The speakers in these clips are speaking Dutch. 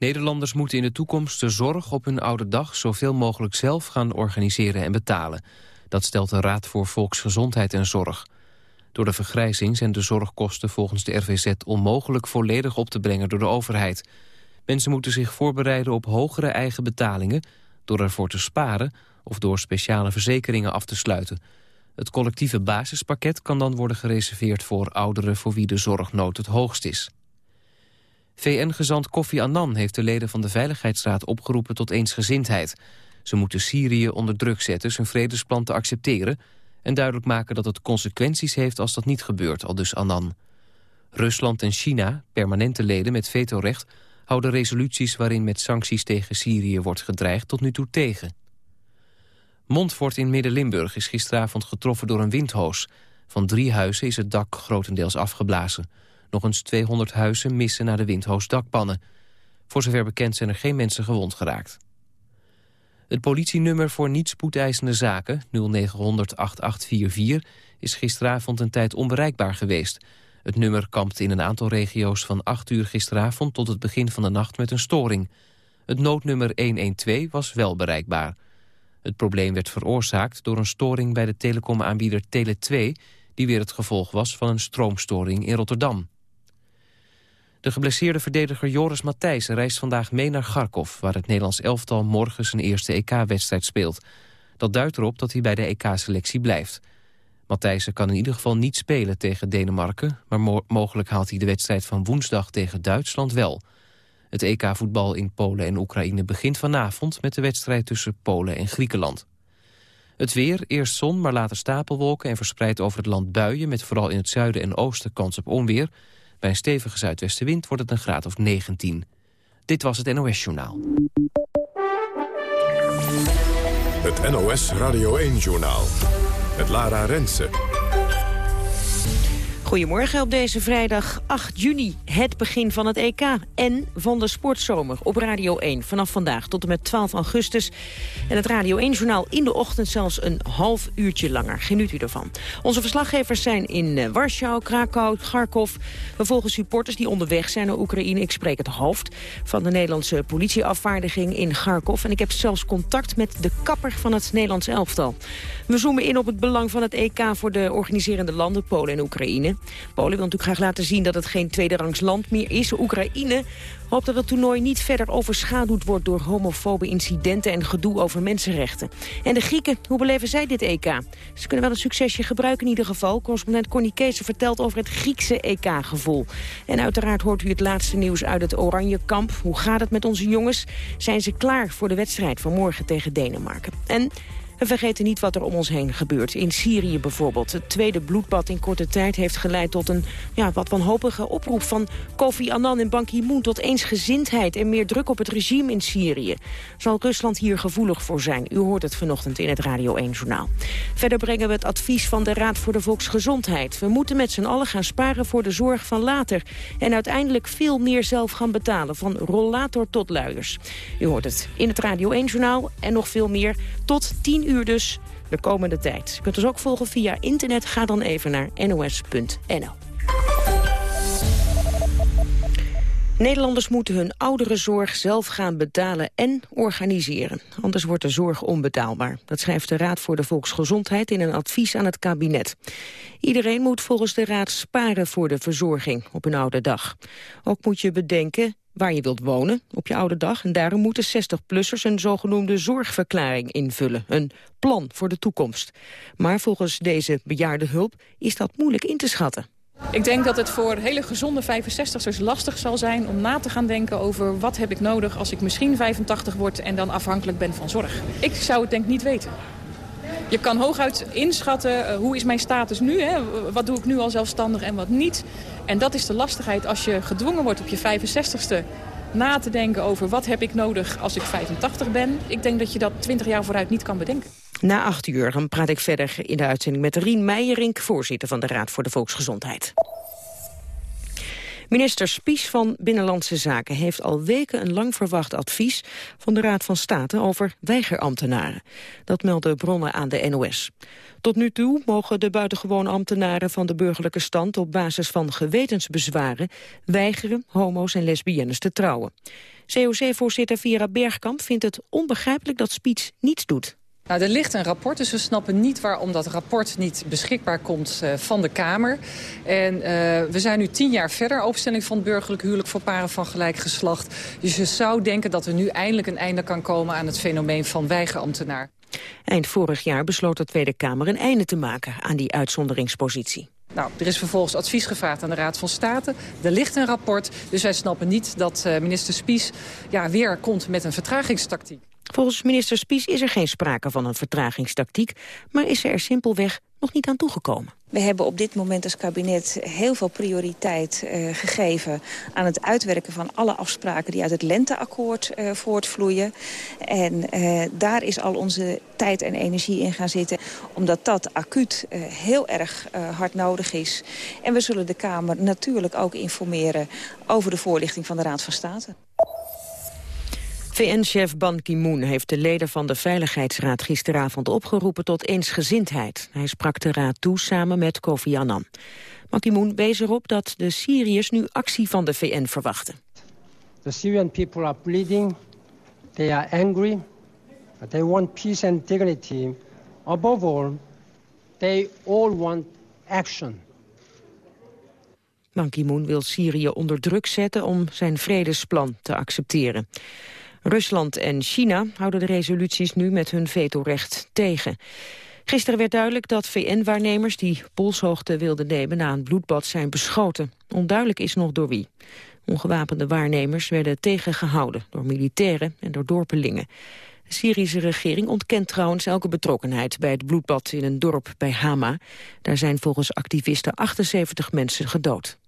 Nederlanders moeten in de toekomst de zorg op hun oude dag zoveel mogelijk zelf gaan organiseren en betalen. Dat stelt de Raad voor Volksgezondheid en Zorg. Door de vergrijzing zijn de zorgkosten volgens de RVZ onmogelijk volledig op te brengen door de overheid. Mensen moeten zich voorbereiden op hogere eigen betalingen door ervoor te sparen of door speciale verzekeringen af te sluiten. Het collectieve basispakket kan dan worden gereserveerd voor ouderen voor wie de zorgnood het hoogst is. VN-gezant Kofi Annan heeft de leden van de Veiligheidsraad opgeroepen tot eensgezindheid. Ze moeten Syrië onder druk zetten zijn vredesplan te accepteren... en duidelijk maken dat het consequenties heeft als dat niet gebeurt, al dus Annan. Rusland en China, permanente leden met vetorecht... houden resoluties waarin met sancties tegen Syrië wordt gedreigd tot nu toe tegen. Montfort in Midden-Limburg is gisteravond getroffen door een windhoos. Van drie huizen is het dak grotendeels afgeblazen. Nog eens 200 huizen missen naar de windhoos dakpannen. Voor zover bekend zijn er geen mensen gewond geraakt. Het politienummer voor niet-spoedeisende zaken, 0900 8844, is gisteravond een tijd onbereikbaar geweest. Het nummer kampt in een aantal regio's van 8 uur gisteravond tot het begin van de nacht met een storing. Het noodnummer 112 was wel bereikbaar. Het probleem werd veroorzaakt door een storing bij de telecomaanbieder Tele2... die weer het gevolg was van een stroomstoring in Rotterdam. De geblesseerde verdediger Joris Matthijssen reist vandaag mee naar Kharkov... waar het Nederlands elftal morgen zijn eerste EK-wedstrijd speelt. Dat duidt erop dat hij bij de EK-selectie blijft. Matthijssen kan in ieder geval niet spelen tegen Denemarken... maar mogelijk haalt hij de wedstrijd van woensdag tegen Duitsland wel. Het EK-voetbal in Polen en Oekraïne begint vanavond... met de wedstrijd tussen Polen en Griekenland. Het weer, eerst zon, maar later stapelwolken... en verspreid over het land buien... met vooral in het zuiden en oosten kans op onweer... Bij een stevige zuidwestenwind wordt het een graad of 19. Dit was het NOS Journaal. Het NOS Radio 1-journaal. Het Lara Rensen. Goedemorgen op deze vrijdag 8 juni, het begin van het EK en van de sportzomer op Radio 1. Vanaf vandaag tot en met 12 augustus. En het Radio 1-journaal in de ochtend zelfs een half uurtje langer. Geniet u ervan. Onze verslaggevers zijn in eh, Warschau, Krakau, Kharkov. We volgen supporters die onderweg zijn naar Oekraïne. Ik spreek het hoofd van de Nederlandse politieafvaardiging in Kharkov. En ik heb zelfs contact met de kapper van het Nederlands elftal. We zoomen in op het belang van het EK voor de organiserende landen Polen en Oekraïne. Polen wil natuurlijk graag laten zien dat het geen tweederangs land meer is. Oekraïne hoopt dat het toernooi niet verder overschaduwd wordt... door homofobe incidenten en gedoe over mensenrechten. En de Grieken, hoe beleven zij dit EK? Ze kunnen wel een succesje gebruiken in ieder geval. Correspondent Connie Kees vertelt over het Griekse EK-gevoel. En uiteraard hoort u het laatste nieuws uit het Oranje Kamp. Hoe gaat het met onze jongens? Zijn ze klaar voor de wedstrijd van morgen tegen Denemarken? En we vergeten niet wat er om ons heen gebeurt. In Syrië bijvoorbeeld. Het tweede bloedbad in korte tijd heeft geleid tot een ja, wat wanhopige oproep van Kofi Annan en Ban Ki-moon tot eensgezindheid en meer druk op het regime in Syrië. Zal Rusland hier gevoelig voor zijn? U hoort het vanochtend in het Radio 1-journaal. Verder brengen we het advies van de Raad voor de Volksgezondheid. We moeten met z'n allen gaan sparen voor de zorg van later. En uiteindelijk veel meer zelf gaan betalen, van rollator tot luiers. U hoort het in het Radio 1-journaal en nog veel meer tot 10 uur dus de komende tijd. Je kunt ons ook volgen via internet. Ga dan even naar nos.nl. Nederlanders moeten hun ouderenzorg zelf gaan betalen en organiseren. Anders wordt de zorg onbetaalbaar. Dat schrijft de Raad voor de Volksgezondheid in een advies aan het kabinet. Iedereen moet volgens de Raad sparen voor de verzorging op een oude dag. Ook moet je bedenken waar je wilt wonen op je oude dag. En daarom moeten 60-plussers een zogenoemde zorgverklaring invullen. Een plan voor de toekomst. Maar volgens deze bejaarde hulp is dat moeilijk in te schatten. Ik denk dat het voor hele gezonde 65ers lastig zal zijn om na te gaan denken over wat heb ik nodig als ik misschien 85 word en dan afhankelijk ben van zorg. Ik zou het denk niet weten. Je kan hooguit inschatten uh, hoe is mijn status nu, hè? wat doe ik nu al zelfstandig en wat niet. En dat is de lastigheid als je gedwongen wordt op je 65ste na te denken over wat heb ik nodig als ik 85 ben. Ik denk dat je dat 20 jaar vooruit niet kan bedenken. Na acht uur dan praat ik verder in de uitzending met Rien Meijerink... voorzitter van de Raad voor de Volksgezondheid. Minister Spies van Binnenlandse Zaken heeft al weken een lang verwacht advies van de Raad van State over weigerambtenaren. Dat melden bronnen aan de NOS. Tot nu toe mogen de buitengewoon ambtenaren van de burgerlijke stand op basis van gewetensbezwaren weigeren homo's en lesbiennes te trouwen. COC-voorzitter Vera Bergkamp vindt het onbegrijpelijk dat Spies niets doet. Nou, er ligt een rapport, dus we snappen niet waarom dat rapport niet beschikbaar komt uh, van de Kamer. En uh, we zijn nu tien jaar verder, opstelling van het burgerlijk huwelijk voor paren van gelijk geslacht. Dus je zou denken dat er nu eindelijk een einde kan komen aan het fenomeen van weigerambtenaar. Eind vorig jaar besloot de Tweede Kamer een einde te maken aan die uitzonderingspositie. Nou, er is vervolgens advies gevraagd aan de Raad van State. Er ligt een rapport, dus wij snappen niet dat uh, minister Spies ja, weer komt met een vertragingstactiek. Volgens minister Spies is er geen sprake van een vertragingstactiek... maar is er simpelweg nog niet aan toegekomen. We hebben op dit moment als kabinet heel veel prioriteit uh, gegeven... aan het uitwerken van alle afspraken die uit het lenteakkoord uh, voortvloeien. En uh, daar is al onze tijd en energie in gaan zitten... omdat dat acuut heel erg hard nodig is. En we zullen de Kamer natuurlijk ook informeren... over de voorlichting van de Raad van State. VN-chef Ban Ki-moon heeft de leden van de Veiligheidsraad gisteravond opgeroepen tot eensgezindheid. Hij sprak de raad toe samen met Kofi Annan. Ban Ki-moon wees erop dat de Syriërs nu actie van de VN verwachten. The Syrian people are bleeding, they are angry, they want peace and dignity. Above all, they all want action. Ban Ki-moon wil Syrië onder druk zetten om zijn vredesplan te accepteren. Rusland en China houden de resoluties nu met hun vetorecht tegen. Gisteren werd duidelijk dat VN-waarnemers die polshoogte wilden nemen na een bloedbad zijn beschoten. Onduidelijk is nog door wie. Ongewapende waarnemers werden tegengehouden door militairen en door dorpelingen. De Syrische regering ontkent trouwens elke betrokkenheid bij het bloedbad in een dorp bij Hama. Daar zijn volgens activisten 78 mensen gedood.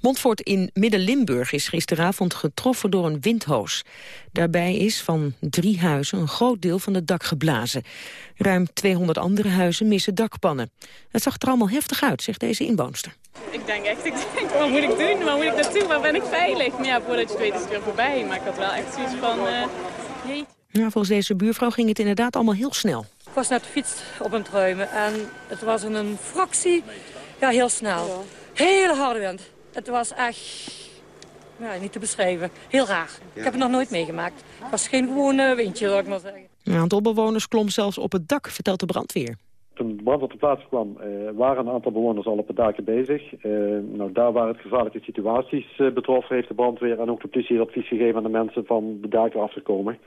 Montfort in Midden-Limburg is gisteravond getroffen door een windhoos. Daarbij is van drie huizen een groot deel van het dak geblazen. Ruim 200 andere huizen missen dakpannen. Het zag er allemaal heftig uit, zegt deze inwoonster. Ik denk echt, ik denk, wat moet ik doen? Waar moet ik naartoe? Waar ben ik veilig? Maar ja, voordat je het weet is het weer voorbij. Maar ik had wel echt zoiets van, uh, Ja, volgens deze buurvrouw ging het inderdaad allemaal heel snel. Ik was net de fiets op het ruimen en het was in een fractie ja, heel snel. Hele harde wind. Het was echt ja, niet te beschrijven. Heel raar. Ik heb het nog nooit meegemaakt. Het was geen gewone windje, zou ik maar zeggen. Een aantal bewoners klom zelfs op het dak, vertelt de brandweer. Toen de brand op de plaats kwam, uh, waren een aantal bewoners al op het daken bezig. Uh, nou, daar waar het gevaarlijke situaties uh, betrof, heeft de brandweer en ook de politie advies gegeven aan de mensen van de daken af te komen.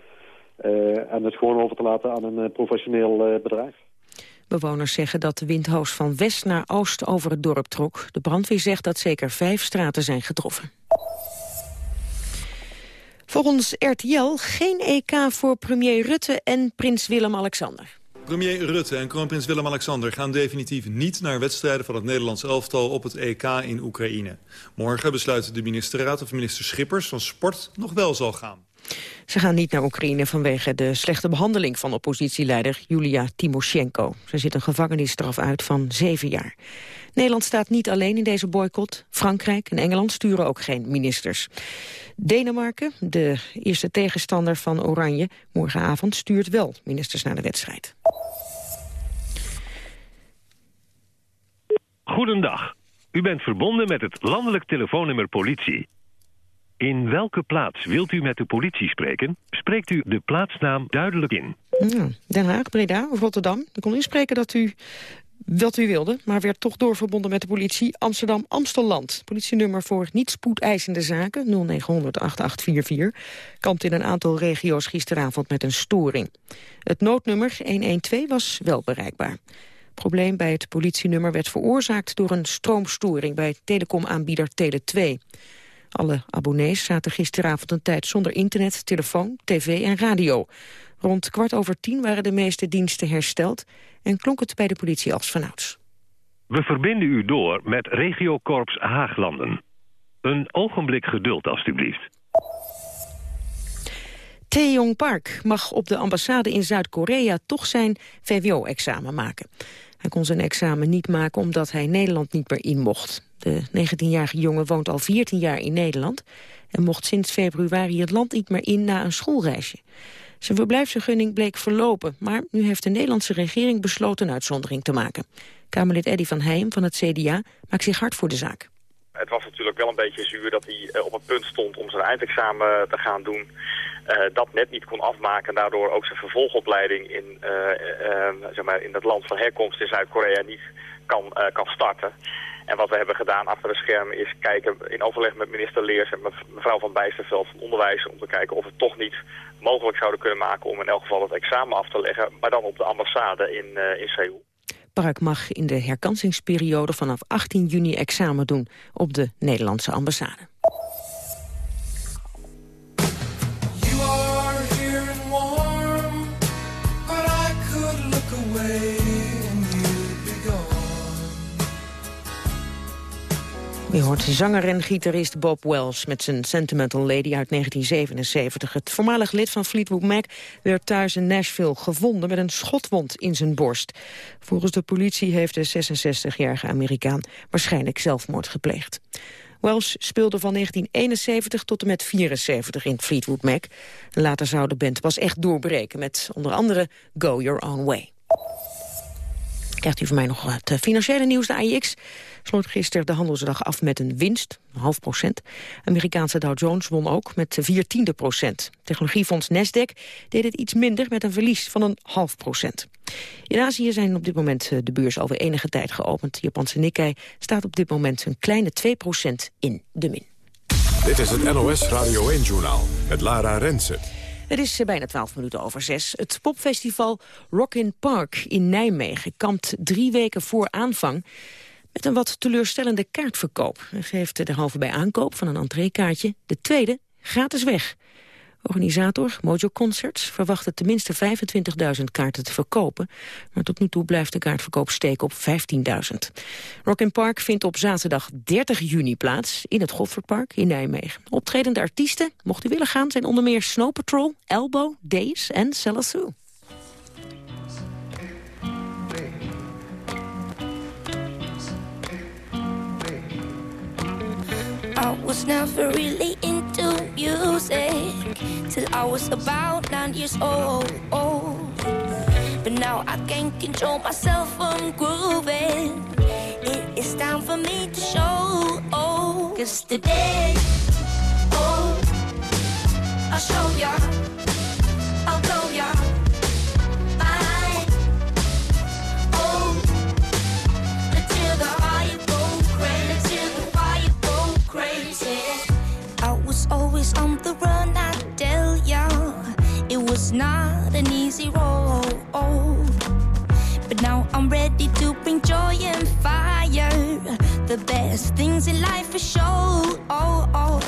en het gewoon over te laten aan een professioneel bedrijf. Bewoners zeggen dat de windhoos van west naar oost over het dorp trok. De brandweer zegt dat zeker vijf straten zijn getroffen. Volgens RTL geen EK voor premier Rutte en prins Willem-Alexander. Premier Rutte en kroonprins Willem-Alexander gaan definitief niet naar wedstrijden van het Nederlands elftal op het EK in Oekraïne. Morgen besluit de ministerraad of minister Schippers van Sport nog wel zal gaan. Ze gaan niet naar Oekraïne vanwege de slechte behandeling van oppositieleider Julia Timoshenko. Ze zit een gevangenisstraf uit van zeven jaar. Nederland staat niet alleen in deze boycott. Frankrijk en Engeland sturen ook geen ministers. Denemarken, de eerste tegenstander van Oranje, morgenavond stuurt wel ministers naar de wedstrijd. Goedendag. U bent verbonden met het landelijk telefoonnummer politie. In welke plaats wilt u met de politie spreken? Spreekt u de plaatsnaam duidelijk in. Den Haag, Breda of Rotterdam. Ik kon inspreken dat u wat u wilde, maar werd toch doorverbonden met de politie Amsterdam-Amstelland. Politienummer voor niet spoedeisende zaken 0900-8844 kampt in een aantal regio's gisteravond met een storing. Het noodnummer 112 was wel bereikbaar. probleem bij het politienummer werd veroorzaakt door een stroomstoring bij telecomaanbieder Tele2. Alle abonnees zaten gisteravond een tijd zonder internet, telefoon, tv en radio. Rond kwart over tien waren de meeste diensten hersteld... en klonk het bij de politie als vanouds. We verbinden u door met regiokorps Haaglanden. Een ogenblik geduld, alstublieft. Taeyong Park mag op de ambassade in Zuid-Korea toch zijn VWO-examen maken. Hij kon zijn examen niet maken omdat hij Nederland niet meer in mocht. De 19-jarige jongen woont al 14 jaar in Nederland... en mocht sinds februari het land niet meer in na een schoolreisje. Zijn verblijfsvergunning bleek verlopen... maar nu heeft de Nederlandse regering besloten een uitzondering te maken. Kamerlid Eddy van Heijem van het CDA maakt zich hard voor de zaak. Het was natuurlijk wel een beetje zuur dat hij eh, op het punt stond om zijn eindexamen te gaan doen. Uh, dat net niet kon afmaken en daardoor ook zijn vervolgopleiding in, uh, zeg maar in het land van herkomst in Zuid-Korea niet kan, kan starten. En wat we hebben gedaan achter de schermen is kijken in overleg met minister Leers en mevrouw van Bijsterveld van Onderwijs om te kijken of we het toch niet mogelijk zouden kunnen maken om in elk geval het examen af te leggen, maar dan op de ambassade in, in Seoul. Park mag in de herkansingsperiode vanaf 18 juni examen doen op de Nederlandse ambassade. Je hoort zanger en gitarist Bob Wells met zijn Sentimental Lady uit 1977. Het voormalig lid van Fleetwood Mac werd thuis in Nashville gevonden met een schotwond in zijn borst. Volgens de politie heeft de 66-jarige Amerikaan waarschijnlijk zelfmoord gepleegd. Wells speelde van 1971 tot en met 74 in Fleetwood Mac. Later zou de band pas echt doorbreken met onder andere Go Your Own Way. Krijgt u van mij nog het financiële nieuws, de AIX sloot gisteren de handelsdag af met een winst, een half procent. Amerikaanse Dow Jones won ook met vier tiende procent. Technologiefonds Nasdaq deed het iets minder met een verlies van een half procent. In Azië zijn op dit moment eh, de beurs alweer enige tijd geopend. De Japanse Nikkei staat op dit moment een kleine 2 procent in de min. Dit is het NOS Radio 1-journaal met Lara Rensen. Het is eh, bijna 12 minuten over zes. Het popfestival Rock in Park in Nijmegen kampt drie weken voor aanvang met een wat teleurstellende kaartverkoop. Hij geeft derhalve bij aankoop van een entreekaartje de tweede gratis weg. Organisator Mojo Concerts verwachtte tenminste 25.000 kaarten te verkopen. Maar tot nu toe blijft de kaartverkoop steken op 15.000. Rock Park vindt op zaterdag 30 juni plaats in het Gotthardpark in Nijmegen. Optredende artiesten, mocht u willen gaan, zijn onder meer Snow Patrol, Elbow, Days en Salassou. I was never really into music till I was about nine years old. But now I can't control myself from grooving. It is time for me to show. Cause today, oh, I'll show ya, always on the run, I tell ya. It was not an easy road. But now I'm ready to bring joy and fire. The best things in life. Oh, oh.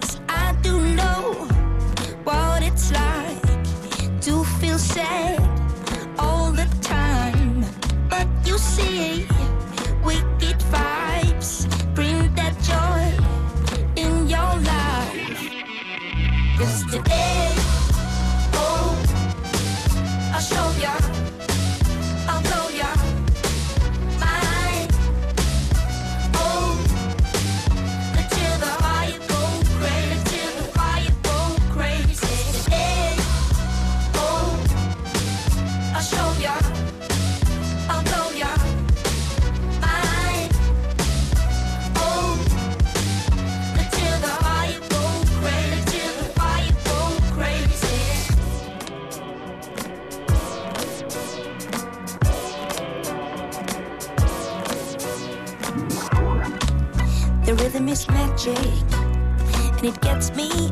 Cause I do know what it's like to feel sad all the time. But you see, me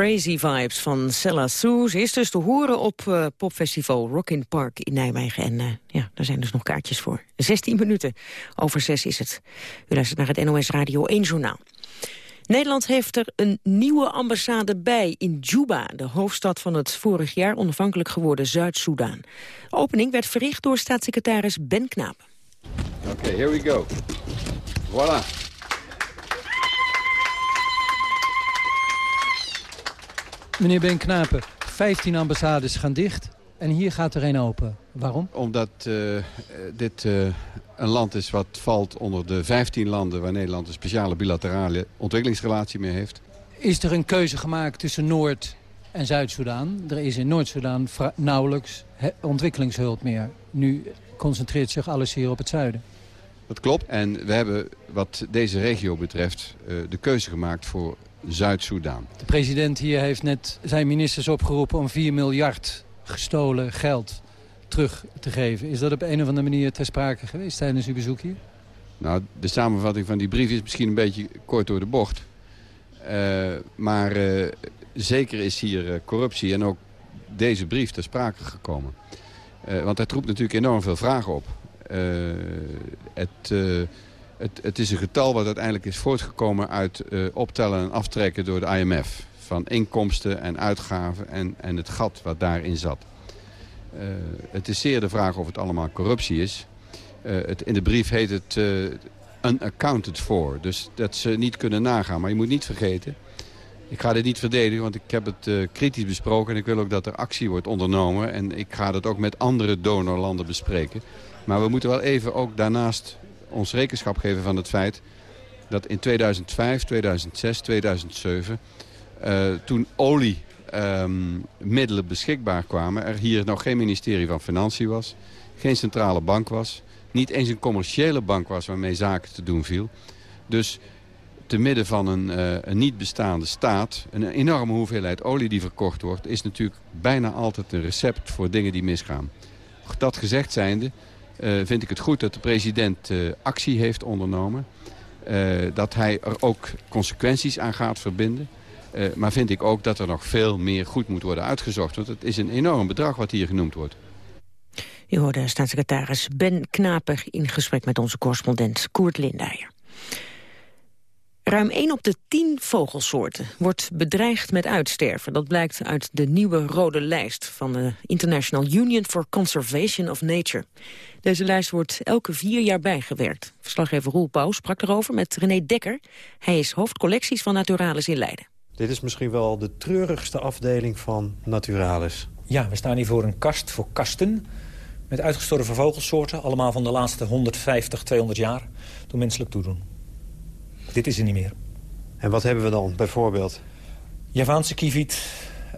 Crazy Vibes van Sella. Ze is dus te horen op uh, popfestival Rock in Park in Nijmegen. En uh, ja, daar zijn dus nog kaartjes voor. 16 minuten over 6 is het. U luistert naar het NOS Radio 1 Journaal. Nederland heeft er een nieuwe ambassade bij in Juba... de hoofdstad van het vorig jaar onafhankelijk geworden Zuid-Soedan. De opening werd verricht door staatssecretaris Ben Knaap. Oké, okay, here we go. Voilà. Meneer Ben Knapen, 15 ambassades gaan dicht en hier gaat er een open. Waarom? Omdat uh, dit uh, een land is wat valt onder de 15 landen... waar Nederland een speciale bilaterale ontwikkelingsrelatie mee heeft. Is er een keuze gemaakt tussen Noord- en Zuid-Soedan? Er is in Noord-Soedan nauwelijks ontwikkelingshulp meer. Nu concentreert zich alles hier op het zuiden. Dat klopt. En we hebben wat deze regio betreft uh, de keuze gemaakt voor Zuid-Soedan. De president hier heeft net zijn ministers opgeroepen om 4 miljard gestolen geld terug te geven. Is dat op een of andere manier ter sprake geweest tijdens uw bezoek hier? Nou, de samenvatting van die brief is misschien een beetje kort door de bocht. Uh, maar uh, zeker is hier uh, corruptie en ook deze brief ter sprake gekomen. want het roept natuurlijk enorm veel vragen op. het het, het, is een getal wat uiteindelijk is voortgekomen uit uh, optellen en aftrekken door de IMF. Van inkomsten en uitgaven en, en het gat wat daarin zat. Uh, het is zeer de vraag of het allemaal corruptie is. Uh, het, in de brief heet het unaccounted for. Dus dat ze niet kunnen nagaan. Maar je moet niet vergeten... Ik ga dit niet verdedigen, want ik heb het kritisch besproken... en ik wil ook dat er actie wordt ondernomen. En ik ga dat ook met andere donorlanden bespreken. Maar we moeten wel even ook daarnaast ons rekenschap geven van het feit dat in 2005, 2006, 2007... toen oliemiddelen um, beschikbaar kwamen... er hier nog geen ministerie van Financiën was, geen centrale bank was... niet eens een commerciële bank was waarmee zaken te doen viel. Dus te midden van een, uh, een niet bestaande staat... een enorme hoeveelheid olie die verkocht wordt... is natuurlijk bijna altijd een recept voor dingen die misgaan. Dat gezegd zijnde vind ik het goed dat de president uh, actie heeft ondernomen. Uh, dat hij er ook consequenties aan gaat verbinden. maar vind ik ook dat er nog veel meer goed moet worden uitgezocht. Want het is een enorm bedrag wat hier genoemd wordt. U hoorde staatssecretaris Ben Knaper in gesprek met onze correspondent Koert Lindijer. Ruim 1 op de 10 vogelsoorten wordt bedreigd met uitsterven. Dat blijkt uit de nieuwe rode lijst van de International Union for Conservation of Nature. Deze lijst wordt elke vier jaar bijgewerkt. Verslaggever Roel Pauw sprak erover met René Dekker. Hij is hoofdcollecties van Naturalis in Leiden. Dit is misschien wel de treurigste afdeling van Naturalis. Ja, we staan hier voor een kast voor kasten met uitgestorven vogelsoorten. Allemaal van de laatste 150, 200 jaar door menselijk toedoen. Dit is er niet meer. En wat hebben we dan bijvoorbeeld? Javaanse kieviet,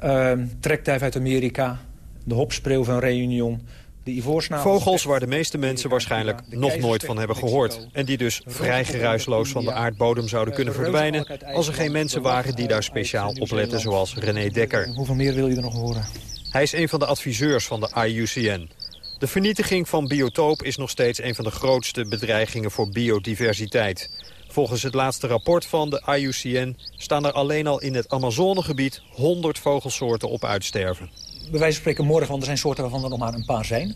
uh, trekduif uit Amerika, de hopspreeuw van Reunion... De Vogels waar de meeste mensen waarschijnlijk nog nooit van hebben gehoord. En die dus vrij geruisloos van de aardbodem zouden kunnen verdwijnen... als er geen mensen waren die daar speciaal op letten, zoals René Dekker. Hoeveel meer wil je er nog horen? Hij is een van de adviseurs van de IUCN. De vernietiging van biotoop is nog steeds een van de grootste bedreigingen voor biodiversiteit. Volgens het laatste rapport van de IUCN staan er alleen al in het Amazonegebied 100 vogelsoorten op uitsterven. Bij wijze van spreken morgen, want er zijn soorten waarvan er nog maar een paar zijn.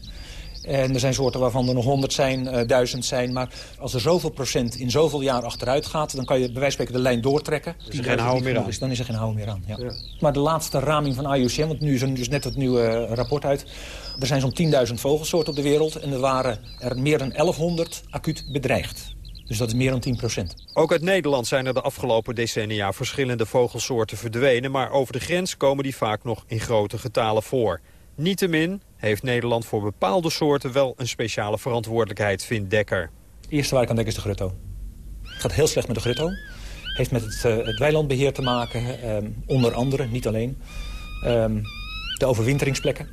En er zijn soorten waarvan er nog 100 zijn, uh, duizend zijn. Maar als er zoveel procent in zoveel jaar achteruit gaat... dan kan je bij wijze van spreken de lijn doortrekken. Is er geen houden meer aan. Is, dan is er geen houden meer aan, ja. ja. Maar de laatste raming van IUCN, want nu is er dus net het nieuwe uh, rapport uit... er zijn zo'n 10.000 vogelsoorten op de wereld... en er waren er meer dan 1100 acuut bedreigd. Dus dat is meer dan 10 procent. Ook uit Nederland zijn er de afgelopen decennia verschillende vogelsoorten verdwenen... maar over de grens komen die vaak nog in grote getalen voor. Niettemin heeft Nederland voor bepaalde soorten wel een speciale verantwoordelijkheid, vindt Dekker. Het eerste waar ik aan denk is de grutto. Het gaat heel slecht met de grutto. Heeft met het, uh, het weilandbeheer te maken, um, onder andere, niet alleen. Um, de overwinteringsplekken,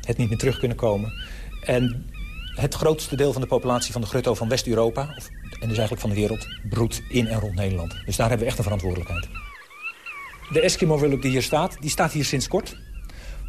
het niet meer terug kunnen komen. En het grootste deel van de populatie van de grutto van West-Europa... en dus eigenlijk van de wereld, broedt in en rond Nederland. Dus daar hebben we echt een verantwoordelijkheid. De Eskimo-wulp die hier staat, die staat hier sinds kort.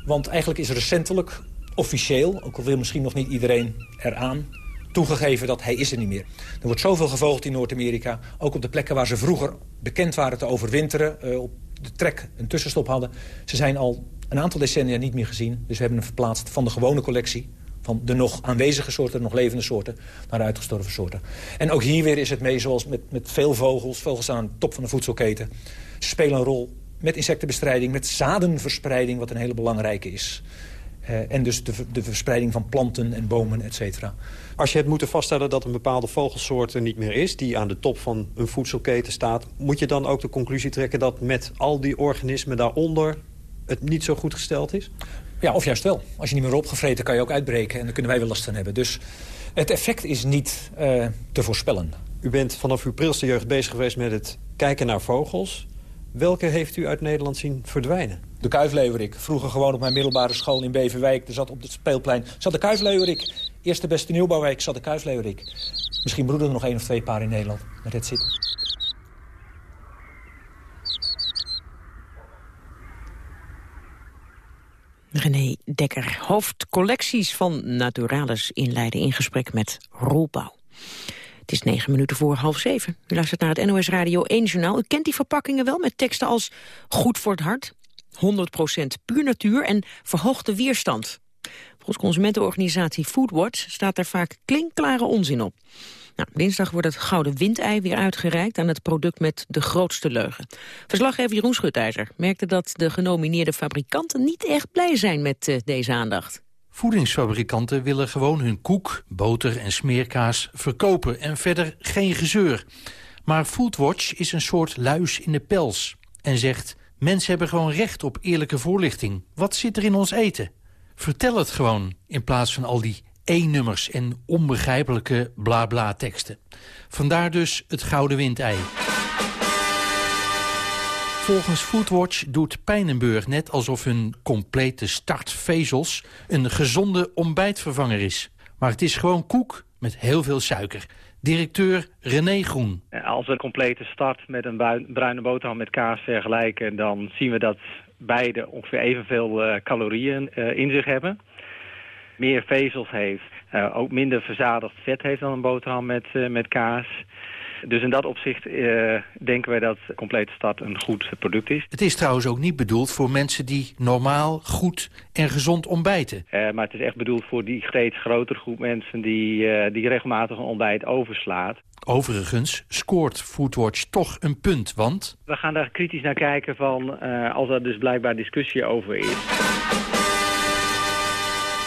Want eigenlijk is recentelijk officieel, ook al wil misschien nog niet iedereen eraan... toegegeven dat hij is er niet meer. Er wordt zoveel gevogeld in Noord-Amerika. Ook op de plekken waar ze vroeger bekend waren te overwinteren... Uh, op de trek een tussenstop hadden. Ze zijn al een aantal decennia niet meer gezien. Dus we hebben hem verplaatst van de gewone collectie van de nog aanwezige soorten, nog levende soorten... naar de uitgestorven soorten. En ook hier weer is het mee zoals met, met veel vogels. Vogels aan de top van de voedselketen. Ze spelen een rol met insectenbestrijding, met zadenverspreiding... wat een hele belangrijke is. Uh, en dus de, de, verspreiding van planten en bomen, et cetera. Als je hebt moeten vaststellen dat een bepaalde vogelsoort er niet meer is... die aan de top van een voedselketen staat... moet je dan ook de conclusie trekken dat met al die organismen daaronder... het niet zo goed gesteld is? Ja, of juist wel. Als je niet meer opgevreten kan je ook uitbreken... en dan kunnen wij wel last van hebben. Dus het effect is niet uh, te voorspellen. U bent vanaf uw prilste jeugd bezig geweest met het kijken naar vogels. Welke heeft u uit Nederland zien verdwijnen? De kuifleeuwerik. Vroeger gewoon op mijn middelbare school in Beverwijk. Er zat op het speelplein zat de kuifleeuwerik. Eerste beste nieuwbouwwijk zat de kuifleeuwerik. Misschien broeden er nog één of twee paar in Nederland. Maar dat zit. René Dekker, hoofdcollecties van Naturalis in Leiden... in gesprek met Roelbouw. Het is negen minuten voor half zeven. U luistert naar het NOS Radio 1-journaal. U kent die verpakkingen wel met teksten als... goed voor het hart, 100% puur natuur en verhoogde weerstand. Volgens consumentenorganisatie Foodwatch staat er vaak klinkklare onzin op. Nou, dinsdag wordt het Gouden Windei weer uitgereikt aan het product met de grootste leugen. Verslaggever Jeroen Schutijzer merkte dat de genomineerde fabrikanten niet echt blij zijn met uh, deze aandacht. Voedingsfabrikanten willen gewoon hun koek, boter en smeerkaas verkopen en verder geen gezeur. Maar Foodwatch is een soort luis in de pels en zegt... mensen hebben gewoon recht op eerlijke voorlichting. Wat zit er in ons eten? Vertel het gewoon, in plaats van al die E-nummers en onbegrijpelijke bla-bla-teksten. Vandaar dus het gouden windei. Volgens Foodwatch doet Pijnenburg net alsof hun complete startvezels een gezonde ontbijtvervanger is. Maar het is gewoon koek met heel veel suiker. Directeur René Groen. Als we een complete start met een bruine boterham met kaas vergelijken... dan zien we dat beide ongeveer evenveel uh, calorieën uh, in zich hebben meer vezels heeft, uh, ook minder verzadigd vet heeft dan een boterham met, uh, met kaas. Dus in dat opzicht uh, denken wij dat complete start een goed product is. Het is trouwens ook niet bedoeld voor mensen die normaal goed en gezond ontbijten. maar het is echt bedoeld voor die steeds grotere groep mensen die, die regelmatig een ontbijt overslaat. Overigens scoort Foodwatch toch een punt, want... We gaan daar kritisch naar kijken van als er dus blijkbaar discussie over is.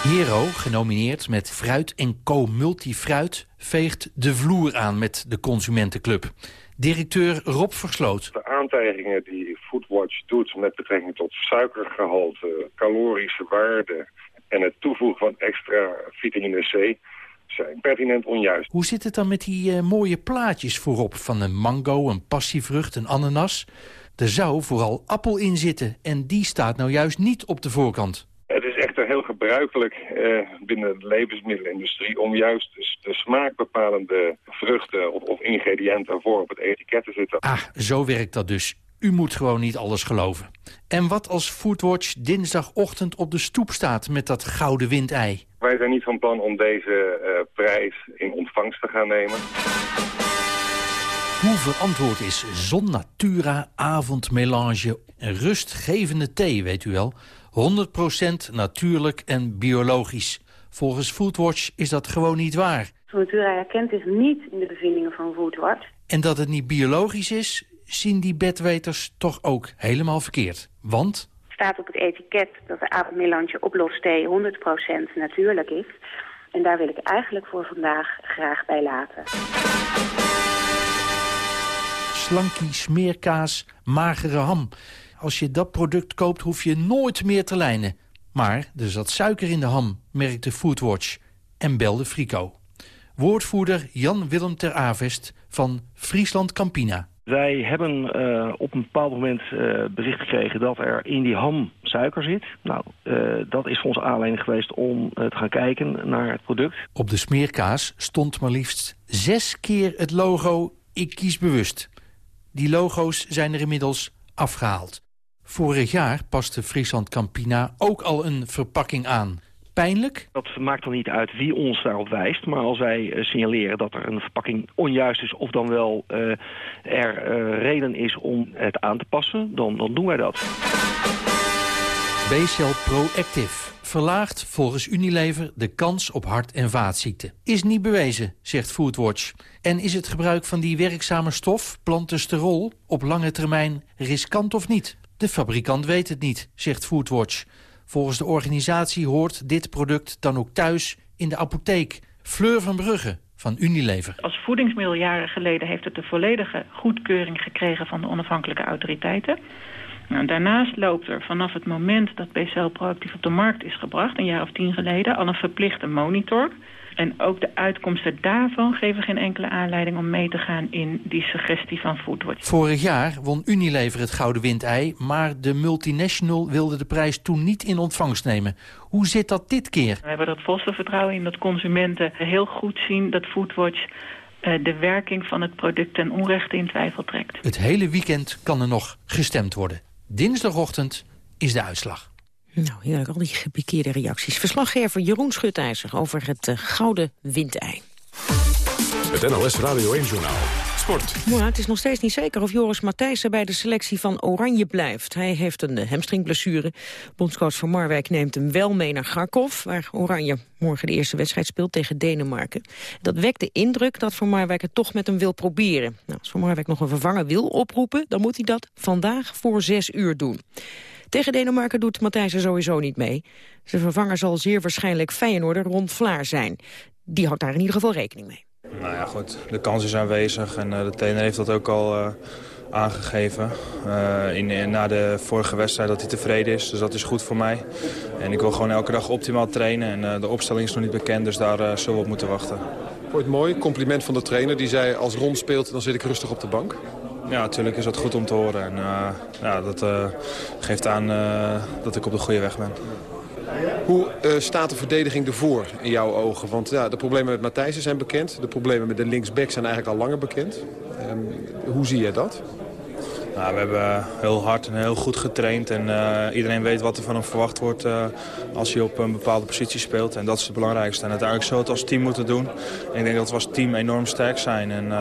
Hero, genomineerd met Fruit en Co Multifruit... veegt de vloer aan met de Consumentenclub. Directeur Rob Versloot. De aantijgingen die Foodwatch doet met betrekking tot suikergehalte... calorische waarde en het toevoegen van extra vitamine C zijn pertinent onjuist. Hoe zit het dan met die uh, mooie plaatjes voorop van een mango, een passievrucht, een ananas? Er zou vooral appel in zitten en die staat nou juist niet op de voorkant. Heel gebruikelijk eh, binnen de levensmiddelenindustrie om juist de smaakbepalende vruchten of, of ingrediënten voor op het etiket te zetten. Ah, zo werkt dat dus. U moet gewoon niet alles geloven. En wat als Foodwatch dinsdagochtend op de stoep staat met dat gouden windei? Wij zijn niet van plan om deze uh, prijs in ontvangst te gaan nemen. Hoe verantwoord is Zon Natura avondmelange een rustgevende thee, weet u wel? 100% natuurlijk en biologisch. Volgens Foodwatch is dat gewoon niet waar. Natura herkent zich niet in de bevindingen van Foodwatch. En dat het niet biologisch is, zien die bedweters toch ook helemaal verkeerd. Want... staat op het etiket dat de avondmelange oplosthee 100% natuurlijk is. En daar wil ik eigenlijk voor vandaag graag bij laten. Slankie, smeerkaas, magere ham. Als je dat product koopt, hoef je nooit meer te lijnen. Maar er zat suiker in de ham, merkte Foodwatch en belde Frico. Woordvoerder Jan-Willem ter Avest van Friesland Campina. Wij hebben uh, op een bepaald moment uh, bericht gekregen dat er in die ham suiker zit. Nou, uh, dat is voor ons aanleiding geweest om te gaan kijken naar het product. Op de smeerkaas stond maar liefst zes keer het logo Ik kies bewust. Die logo's zijn er inmiddels afgehaald. Vorig jaar paste Friesland Campina ook al een verpakking aan. Pijnlijk? Dat maakt dan niet uit wie ons daarop wijst. Maar als wij eh, signaleren dat er een verpakking onjuist is... of dan wel uh, er uh, reden is om het aan te passen, dan, dan doen wij dat. B-cell Proactive verlaagt volgens Unilever de kans op hart- en vaatziekten. Is niet bewezen, zegt Foodwatch. En is het gebruik van die werkzame stof, plantesterol, op lange termijn riskant of niet? De fabrikant weet het niet, zegt Foodwatch. Volgens de organisatie hoort dit product dan ook thuis in de apotheek. Fleur van Brugge van Unilever. Als voedingsmiddel jaren geleden heeft het de volledige goedkeuring gekregen van de onafhankelijke autoriteiten. Nou, daarnaast loopt er vanaf het moment dat BCL proactief op de markt is gebracht, een jaar of tien geleden, al een verplichte monitor. En ook de uitkomsten daarvan geven geen enkele aanleiding om mee te gaan in die suggestie van Foodwatch. Vorig jaar won Unilever het Gouden Windei, maar de multinational wilde de prijs toen niet in ontvangst nemen. Hoe zit dat dit keer? We hebben er volste vertrouwen in dat consumenten heel goed zien dat Foodwatch uh, de werking van het product ten onrechte in twijfel trekt. Het hele weekend kan er nog gestemd worden. Dinsdagochtend is de uitslag. Nou, heerlijk, al die gepikeerde reacties. Verslaggever Jeroen Schutijzer over het uh, gouden windei. Het NOS Radio 1-journaal. Sport. Ja, het is nog steeds niet zeker of Joris Matthijssen bij de selectie van Oranje blijft. Hij heeft een uh, hamstringblessure. Bondscoach van Marwijk neemt hem wel mee naar Garkov... waar Oranje morgen de eerste wedstrijd speelt tegen Denemarken. Dat wekt de indruk dat Van Marwijk het toch met hem wil proberen. Nou, als Van Marwijk nog een vervanger wil oproepen... dan moet hij dat vandaag voor zes uur doen. Tegen Denemarken doet Matthijs er sowieso niet mee. Zijn vervanger zal zeer waarschijnlijk Feyenoorder rond Vlaar zijn. Die houdt daar in ieder geval rekening mee. Nou ja, goed. De kans is aanwezig en uh, de trainer heeft dat ook al uh, aangegeven. Uh, in, na de vorige wedstrijd dat hij tevreden is, dus dat is goed voor mij. En ik wil gewoon elke dag optimaal trainen en de opstelling is nog niet bekend, dus daar zullen we op moeten wachten. Het mooi? Compliment van de trainer. Die zei als Ron speelt, dan zit ik rustig op de bank. Ja, natuurlijk is dat goed om te horen. En uh, ja, dat uh, geeft aan uh, dat ik op de goede weg ben. Hoe staat de verdediging ervoor in jouw ogen? Want ja, de problemen met Matthijssen zijn bekend. De problemen met de linksback zijn eigenlijk al langer bekend. Um, hoe zie je dat? Nou, we hebben heel hard en heel goed getraind. En uh, iedereen weet wat er van hem verwacht wordt uh, als hij op een bepaalde positie speelt. En dat is het belangrijkste. En uiteindelijk we het als team moeten doen. En ik denk dat we als team enorm sterk zijn. En,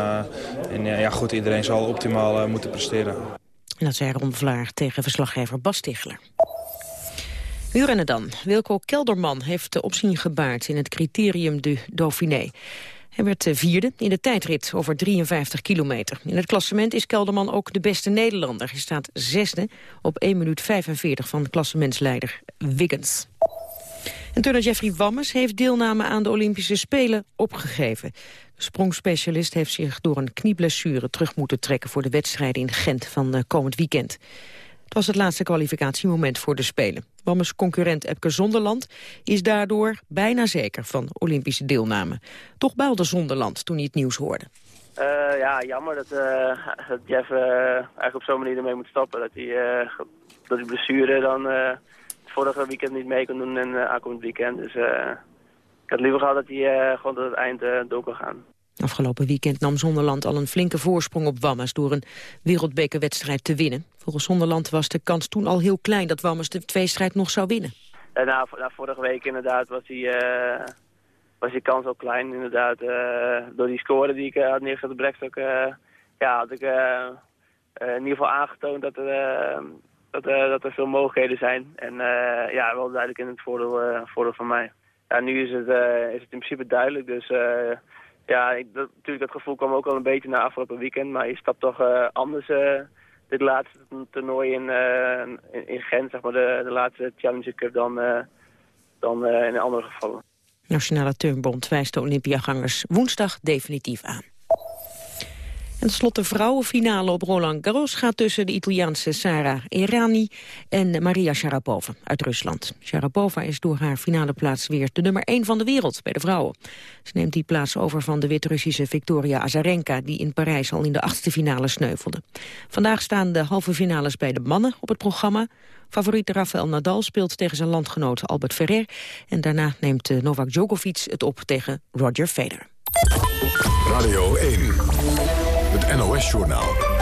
en ja, goed, iedereen zal optimaal moeten presteren. En dat zei Ron Vlaar tegen verslaggever Bas Tichler. Wielrennen dan. Wilco Kelderman heeft de opzien gebaard in het criterium de Dauphiné. Hij werd vierde in de tijdrit over 53 kilometer. In het klassement is Kelderman ook de beste Nederlander. Hij staat zesde op 1 minuut 45 van klassementsleider Wiggins. En turner Jeffrey Wammes heeft deelname aan de Olympische Spelen opgegeven. De sprongspecialist heeft zich door een knieblessure terug moeten trekken... voor de wedstrijden in Gent van komend weekend. Het was het laatste kwalificatiemoment voor de Spelen. Wammes concurrent Epke Zonderland is daardoor bijna zeker van Olympische deelname. Toch baalde Zonderland toen hij het nieuws hoorde. Uh, ja, jammer dat, uh, dat Jeff uh, eigenlijk op zo'n manier ermee moet stappen. Dat hij, dat die blessure dan het vorige weekend niet mee kon doen en aankomend weekend. Dus ik had liever gehad dat hij gewoon tot het eind door kon gaan. Afgelopen weekend nam Zonderland al een flinke voorsprong op Wammes... door een wereldbekerwedstrijd te winnen. Volgens Zonderland was de kans toen al heel klein... dat Wammes de tweestrijd nog zou winnen. Uh, nou, nou, vorige week inderdaad was die, uh, was die kans al klein. Inderdaad, uh, door die score die ik had neergezet op ja, had ik in ieder geval aangetoond dat er, dat, dat er veel mogelijkheden zijn. En ja, wel duidelijk in het voordeel, voordeel van mij. Ja, nu is het, is het in principe duidelijk, dus... Ja, ik, dat, natuurlijk dat gevoel kwam ook al een beetje na afgelopen weekend. Maar je stapt toch uh, anders uh, dit laatste toernooi in, uh, in, in, Gent, zeg maar, de, de laatste Challenger Cup dan, dan in andere gevallen. Nationale Turnbond wijst de Olympiagangers woensdag definitief aan. En tenslotte de vrouwenfinale op Roland Garros gaat tussen de Italiaanse Sara Errani en Maria Sharapova uit Rusland. Sharapova is door haar finale plaats weer de nummer 1 van de wereld bij de vrouwen. Ze neemt die plaats over van de Wit-Russische Victoria Azarenka die in Parijs al in de achtste finale sneuvelde. Vandaag staan de halve finales bij de mannen op het programma. Favoriet Rafael Nadal speelt tegen zijn landgenoot Albert Ferrer en daarna neemt Novak Djokovic het op tegen Roger Federer. Radio 1. Het NOS-journaal.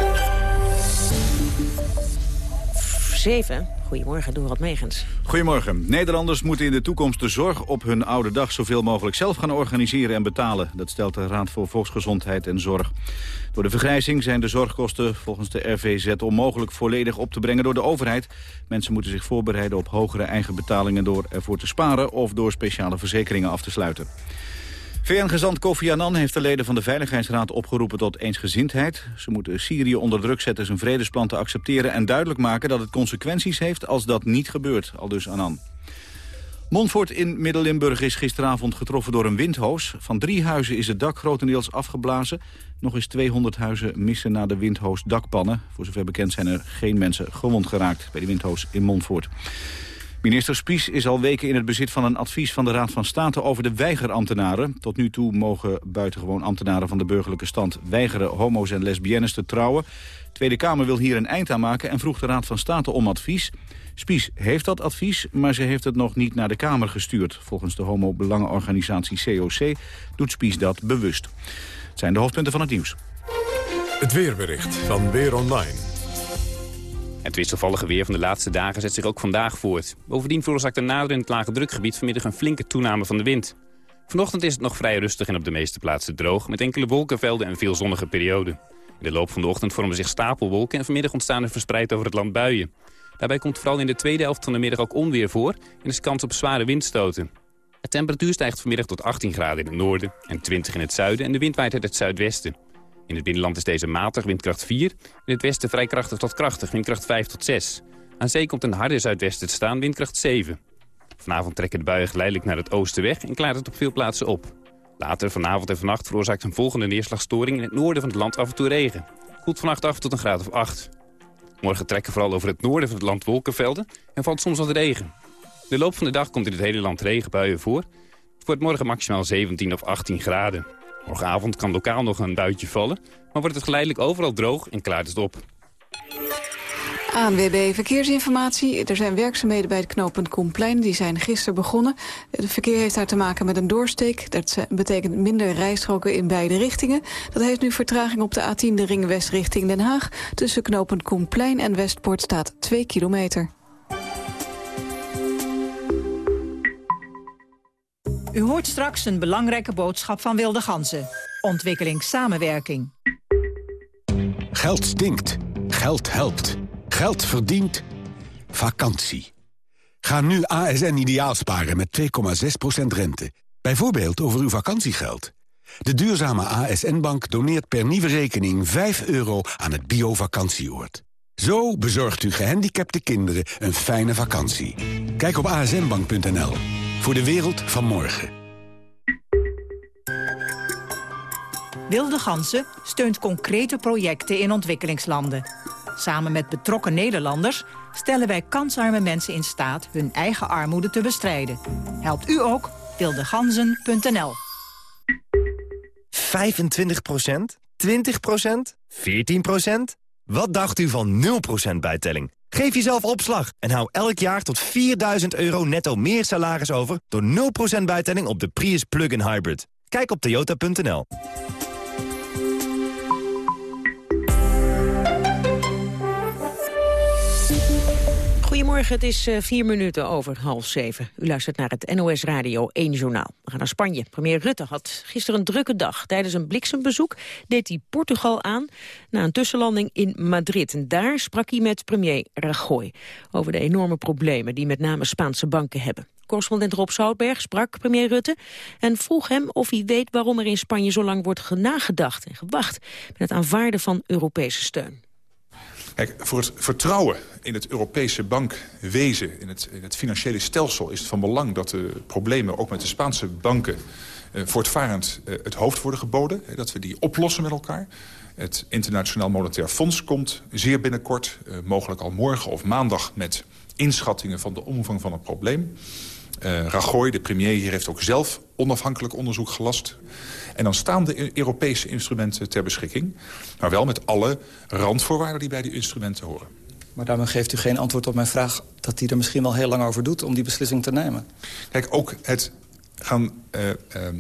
zeven. Goedemorgen, Dorot Megens. Goedemorgen. Nederlanders moeten in de toekomst de zorg op hun oude dag... zoveel mogelijk zelf gaan organiseren en betalen. Dat stelt de Raad voor Volksgezondheid en Zorg. Door de vergrijzing zijn de zorgkosten volgens de RVZ... onmogelijk volledig op te brengen door de overheid. Mensen moeten zich voorbereiden op hogere eigen betalingen... door ervoor te sparen of door speciale verzekeringen af te sluiten. VN-gezant Kofi Annan heeft de leden van de Veiligheidsraad opgeroepen tot eensgezindheid. Ze moeten Syrië onder druk zetten zijn vredesplan te accepteren... en duidelijk maken dat het consequenties heeft als dat niet gebeurt, al dus Annan. Montfort in Midden-Limburg is gisteravond getroffen door een windhoos. Van drie huizen is het dak grotendeels afgeblazen. Nog eens 200 huizen missen na de windhoos dakpannen. Voor zover bekend zijn er geen mensen gewond geraakt bij de windhoos in Montfort. Minister Spies is al weken in het bezit van een advies van de Raad van State over de weigerambtenaren. Tot nu toe mogen buitengewoon ambtenaren van de burgerlijke stand weigeren homo's en lesbiennes te trouwen. De Tweede Kamer wil hier een eind aan maken en vroeg de Raad van State om advies. Spies heeft dat advies, maar ze heeft het nog niet naar de Kamer gestuurd. Volgens de homo-belangenorganisatie COC doet Spies dat bewust. Het zijn de hoofdpunten van het nieuws. Het weerbericht van Weer Online. Het wisselvallige weer van de laatste dagen zet zich ook vandaag voort. Bovendien veroorzaakt een naderend lage drukgebied vanmiddag een flinke toename van de wind. Vanochtend is het nog vrij rustig en op de meeste plaatsen droog... met enkele wolkenvelden en veel zonnige perioden. In de loop van de ochtend vormen zich stapelwolken... en vanmiddag ontstaan er verspreid over het land buien. Daarbij komt vooral in de tweede helft van de middag ook onweer voor... en is kans op zware windstoten. De temperatuur stijgt vanmiddag tot 18 graden in het noorden... en 20 in het zuiden en de wind waait uit het zuidwesten. In het binnenland is deze matig, windkracht 4. In het westen vrij krachtig tot krachtig, windkracht 5 tot 6. Aan zee komt een harde zuidwesten te staan, windkracht 7. Vanavond trekken de buien geleidelijk naar het oosten weg en klaart het op veel plaatsen op. Later vanavond en vannacht veroorzaakt een volgende neerslagstoring in het noorden van het land af en toe regen. Koelt vannacht af tot een graad of 8. Morgen trekken vooral over het noorden van het land wolkenvelden en valt soms wat regen. De loop van de dag komt in het hele land regenbuien voor. Het wordt morgen maximaal 17 of 18 graden. Morgenavond kan lokaal nog een buitje vallen, maar wordt het geleidelijk overal droog en klaart het op. ANWB Verkeersinformatie. Er zijn werkzaamheden bij het knooppunt Koenplein. Die zijn gisteren begonnen. Het verkeer heeft daar te maken met een doorsteek. Dat betekent minder rijstroken in beide richtingen. Dat heeft nu vertraging op de A10 de ring west richting Den Haag. Tussen knooppunt Koenplein en Westpoort staat 2 kilometer. U hoort straks een belangrijke boodschap van Wilde Ganzen. Ontwikkelingssamenwerking. Geld stinkt. Geld helpt. Geld verdient. Vakantie. Ga nu ASN ideaal sparen met 2,6% rente. Bijvoorbeeld over uw vakantiegeld. De duurzame ASN-bank doneert per nieuwe rekening 5 euro aan het bio-vakantieoord. Zo bezorgt u gehandicapte kinderen een fijne vakantie. Kijk op asnbank.nl. Voor de wereld van morgen. Wilde Gansen steunt concrete projecten in ontwikkelingslanden. Samen met betrokken Nederlanders stellen wij kansarme mensen in staat... hun eigen armoede te bestrijden. Helpt u ook? wildeganzen.nl 25% 20% 14% Wat dacht u van 0% bijtelling? Geef jezelf opslag en hou elk jaar tot 4000 euro netto meer salaris over... door 0% bijtelling op de Prius Plug-in Hybrid. Kijk op toyota.nl. Goedemorgen, het is uh, vier minuten over half zeven. U luistert naar het NOS Radio 1 Journaal. We gaan naar Spanje. Premier Rutte had gisteren een drukke dag. Tijdens een bliksembezoek deed hij Portugal aan... na een tussenlanding in Madrid. En daar sprak hij met premier Rajoy... over de enorme problemen die met name Spaanse banken hebben. Correspondent Rob Zoutberg sprak premier Rutte... en vroeg hem of hij weet waarom er in Spanje zo lang wordt nagedacht en gewacht... met het aanvaarden van Europese steun. Voor het vertrouwen in het Europese bankwezen, in het, in het financiële stelsel... is het van belang dat de problemen ook met de Spaanse banken... Uh, voortvarend uh, het hoofd worden geboden. Dat we die oplossen met elkaar. Het Internationaal Monetair Fonds komt zeer binnenkort... Uh, mogelijk al morgen of maandag met inschattingen van de omvang van het probleem. Uh, Rajoy, de premier hier, heeft ook zelf onafhankelijk onderzoek gelast. En dan staan de Europese instrumenten ter beschikking. Maar wel met alle randvoorwaarden die bij die instrumenten horen. Maar daarmee geeft u geen antwoord op mijn vraag... dat hij er misschien wel heel lang over doet om die beslissing te nemen. Kijk, ook het gaan uh, uh,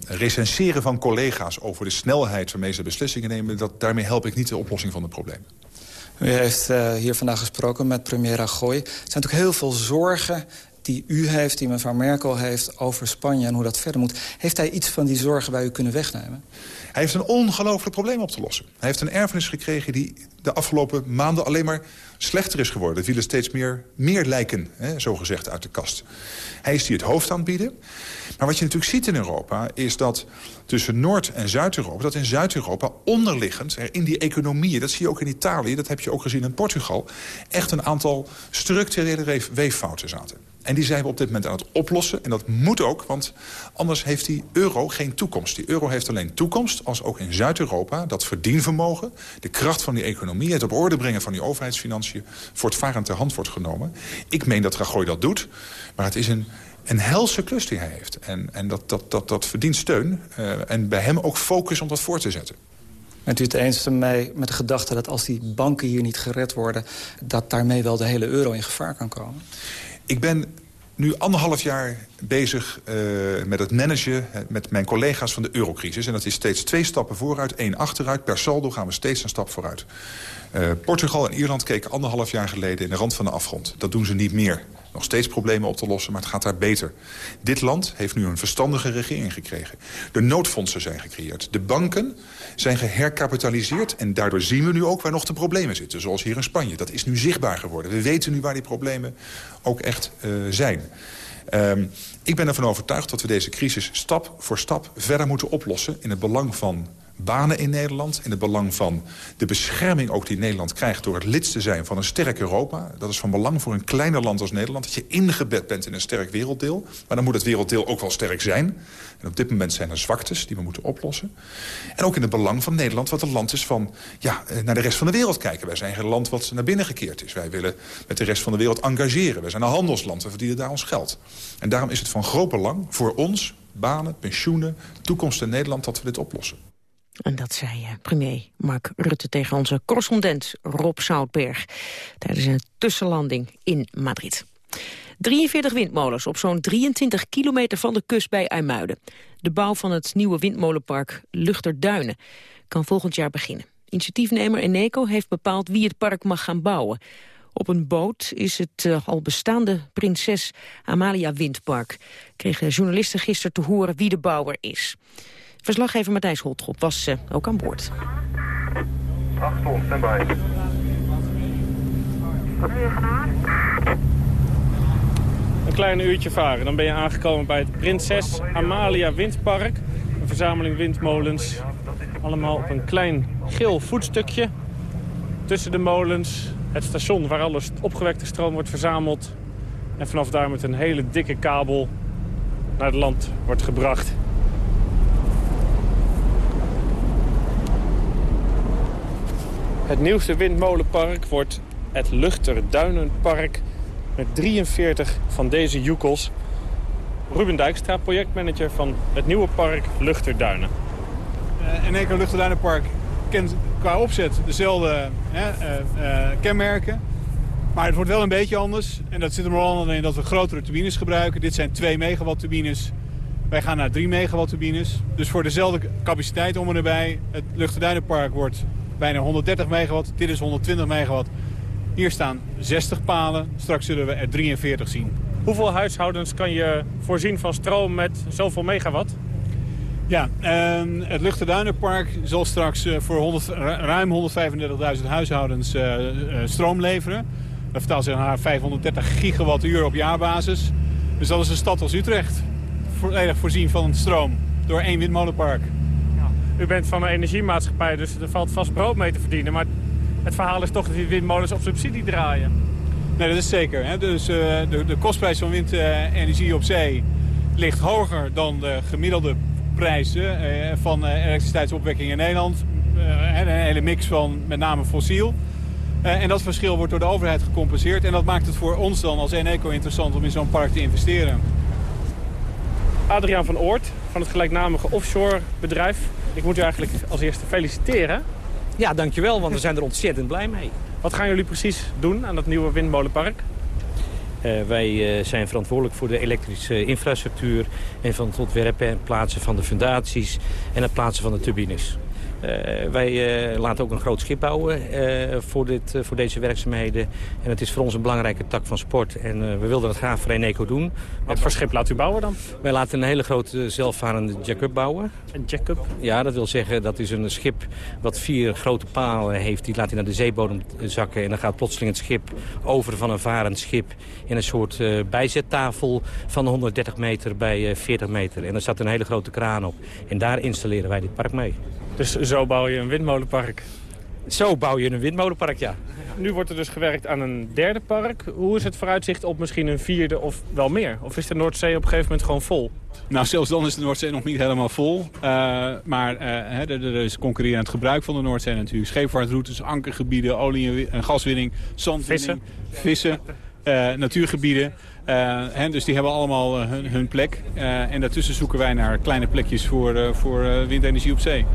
recenseren van collega's over de snelheid waarmee ze beslissingen nemen... Dat, daarmee help ik niet de oplossing van het probleem. U heeft uh, hier vandaag gesproken met premier Rajoy. Er zijn natuurlijk heel veel zorgen die u heeft, die mevrouw Merkel heeft over Spanje en hoe dat verder moet. Heeft hij iets van die zorgen bij u kunnen wegnemen? Hij heeft een ongelooflijk probleem op te lossen. Hij heeft een erfenis gekregen die de afgelopen maanden alleen maar slechter is geworden. Er wielen steeds meer, meer lijken, hè, zo gezegd, uit de kast. Hij is die het hoofd aan het bieden. Maar wat je natuurlijk ziet in Europa is dat tussen Noord- en Zuid-Europa... dat in Zuid-Europa onderliggend in die economieën... dat zie je ook in Italië, dat heb je ook gezien in Portugal... echt een aantal structurele weeffouten zaten. En die zijn we op dit moment aan het oplossen. En dat moet ook, want anders heeft die euro geen toekomst. Die euro heeft alleen toekomst als ook in Zuid-Europa... dat verdienvermogen, de kracht van die economie... het op orde brengen van die overheidsfinanciën... voortvarend ter hand wordt genomen. Ik meen dat Rajoy dat doet, maar het is een een helse klus die hij heeft. En, en dat, dat, dat, dat verdient steun. Uh, en bij hem ook focus om dat voor te zetten. Bent u het eens met de gedachte dat als die banken hier niet gered worden... dat daarmee wel de hele euro in gevaar kan komen? Ik ben nu anderhalf jaar bezig uh, met het managen met mijn collega's van de eurocrisis. En dat is steeds twee stappen vooruit, één achteruit. Per saldo gaan we steeds een stap vooruit. Uh, Portugal en Ierland keken anderhalf jaar geleden in de rand van de afgrond. Dat doen ze niet meer nog steeds problemen op te lossen, maar het gaat daar beter. Dit land heeft nu een verstandige regering gekregen. De noodfondsen zijn gecreëerd. De banken zijn geherkapitaliseerd en daardoor zien we nu ook waar nog de problemen zitten. Zoals hier in Spanje. Dat is nu zichtbaar geworden. We weten nu waar die problemen ook echt uh, zijn. Um, ik ben ervan overtuigd dat we deze crisis stap voor stap verder moeten oplossen... in het belang van banen in Nederland. In het belang van de bescherming ook die Nederland krijgt... door het lid te zijn van een sterk Europa. Dat is van belang voor een kleiner land als Nederland. Dat je ingebed bent in een sterk werelddeel. Maar dan moet het werelddeel ook wel sterk zijn. En op dit moment zijn er zwaktes die we moeten oplossen. En ook in het belang van Nederland, wat een land is van... ja, eh, naar de rest van de wereld kijken. Wij zijn een land wat naar binnen gekeerd is. Wij willen met de rest van de wereld engageren. Wij zijn een handelsland, we verdienen daar ons geld. En daarom is het van groot belang voor ons, banen, pensioenen, toekomst in Nederland... dat we dit oplossen. En dat zei eh, premier Mark Rutte tegen onze correspondent Rob Zoutberg... tijdens een tussenlanding in Madrid. 43 windmolens op zo'n 23 kilometer van de kust bij IJmuiden. De bouw van het nieuwe windmolenpark Luchterduinen kan volgend jaar beginnen. Initiatiefnemer Eneco heeft bepaald wie het park mag gaan bouwen. Op een boot is het uh, al bestaande Prinses Amalia Windpark. Kregen journalisten gisteren te horen wie de bouwer is. Verslaggever Matthijs Holtrop was uh, ook aan boord. Standby. Je gedaan? Een klein uurtje varen. Dan ben je aangekomen bij het Prinses Amalia Windpark. Een verzameling windmolens. Allemaal op een klein geel voetstukje. Tussen de molens het station waar alles opgewekte stroom wordt verzameld. En vanaf daar met een hele dikke kabel naar het land wordt gebracht. Het nieuwste windmolenpark wordt het Luchterduinenpark met 43 van deze joekels. Ruben Dijkstra, projectmanager van het nieuwe park Luchterduinen. Uh, Eneco Luchterduinenpark kent qua opzet dezelfde uh, uh, kenmerken. Maar het wordt wel een beetje anders. En dat zit er vooral in dat we grotere turbines gebruiken. Dit zijn 2 megawatt turbines. Wij gaan naar 3 megawatt turbines. Dus voor dezelfde capaciteit om en erbij. Het Luchterduinenpark wordt bijna 130 megawatt. Dit is 120 megawatt. Hier staan 60 palen. Straks zullen we er 43 zien. Hoeveel huishoudens kan je voorzien van stroom met zoveel megawatt? Ja, uh, het Luchterduinenpark zal straks uh, voor 100, ruim 135.000 huishoudens uh, stroom leveren. Dat vertaalt zich naar 530 gigawattuur op jaarbasis. Dus dat is een stad als Utrecht. Volledig voorzien van stroom door één windmolenpark. U bent van een energiemaatschappij, dus er valt vast brood mee te verdienen. Maar het verhaal is toch dat die windmolens op subsidie draaien. Nee, dat is zeker. Hè? Dus uh, de, de, kostprijs van windenergie op zee ligt hoger dan de gemiddelde prijzen uh, van uh, elektriciteitsopwekking in Nederland. een hele mix van met name fossiel. en dat verschil wordt door de overheid gecompenseerd. En dat maakt het voor ons dan als Eneco interessant om in zo'n park te investeren. Adriaan van Oort van het gelijknamige offshore bedrijf. Ik moet u eigenlijk als eerste feliciteren. Ja, dankjewel, want we zijn er ontzettend blij mee. Wat gaan jullie precies doen aan dat nieuwe windmolenpark? Uh, wij uh, zijn verantwoordelijk voor de elektrische infrastructuur... en van het ontwerpen en plaatsen van de fundaties en het plaatsen van de turbines. Wij laten ook een groot schip bouwen voor, dit, voor deze werkzaamheden. En het is voor ons een belangrijke tak van sport. En we wilden dat graag voor Eneco doen. Wat voor schip laat u bouwen dan? Wij laten een hele grote zelfvarende jack-up bouwen. Een jack-up? Ja, dat wil zeggen dat is een schip wat vier grote palen heeft. Die laat hij naar de zeebodem zakken. En dan gaat plotseling het schip over van een varend schip... in een soort uh, bijzettafel van 130 meter bij 40 meter. En er staat een hele grote kraan op. En daar installeren wij dit park mee. Dus zo bouw je een windmolenpark? Zo bouw je een windmolenpark, ja. Nu wordt er dus gewerkt aan een derde park. Hoe is het vooruitzicht op misschien een vierde of wel meer? Of is de Noordzee op een gegeven moment gewoon vol? Nou, zelfs dan is de Noordzee nog niet helemaal vol. Uh, maar uh, er, is concurrerend gebruik van de Noordzee natuurlijk. Scheepvaartroutes, ankergebieden, olie- en gaswinning, zandwinning, vissen, vissen natuurgebieden. Hè, dus die hebben allemaal hun, hun, plek. en daartussen zoeken wij naar kleine plekjes voor, voor windenergie op zee.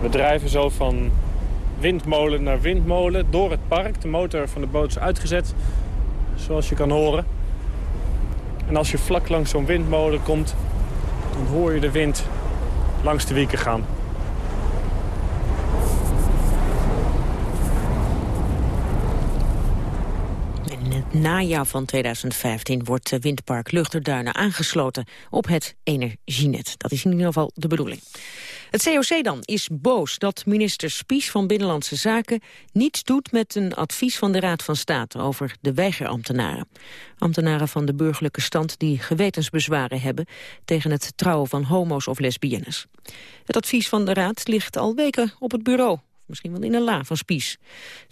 We drijven zo van windmolen naar windmolen door het park. De motor van de boot is uitgezet, zoals je kan horen. En als je vlak langs zo'n windmolen komt, dan hoor je de wind langs de wieken gaan. In het najaar van 2015 wordt Windpark Luchterduinen aangesloten op het Energienet. Dat is in ieder geval de bedoeling. Het COC dan is boos dat minister Spies van Binnenlandse Zaken niets doet met een advies van de Raad van State over de weigerambtenaren. Ambtenaren van de burgerlijke stand die gewetensbezwaren hebben tegen het trouwen van homo's of lesbiennes. Het advies van de Raad ligt al weken op het bureau misschien wel in een la van Spies.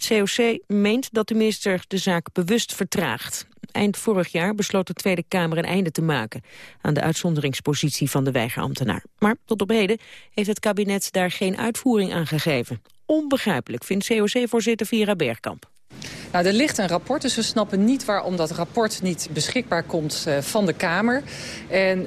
COC meent dat de minister de zaak bewust vertraagt. Eind vorig jaar besloot de Tweede Kamer een einde te maken... aan de uitzonderingspositie van de weigerambtenaar. Maar tot op heden heeft het kabinet daar geen uitvoering aan gegeven. Onbegrijpelijk, vindt COC-voorzitter Vera Bergkamp. Nou, er ligt een rapport, dus we snappen niet waarom dat rapport niet beschikbaar komt uh, van de Kamer. En uh,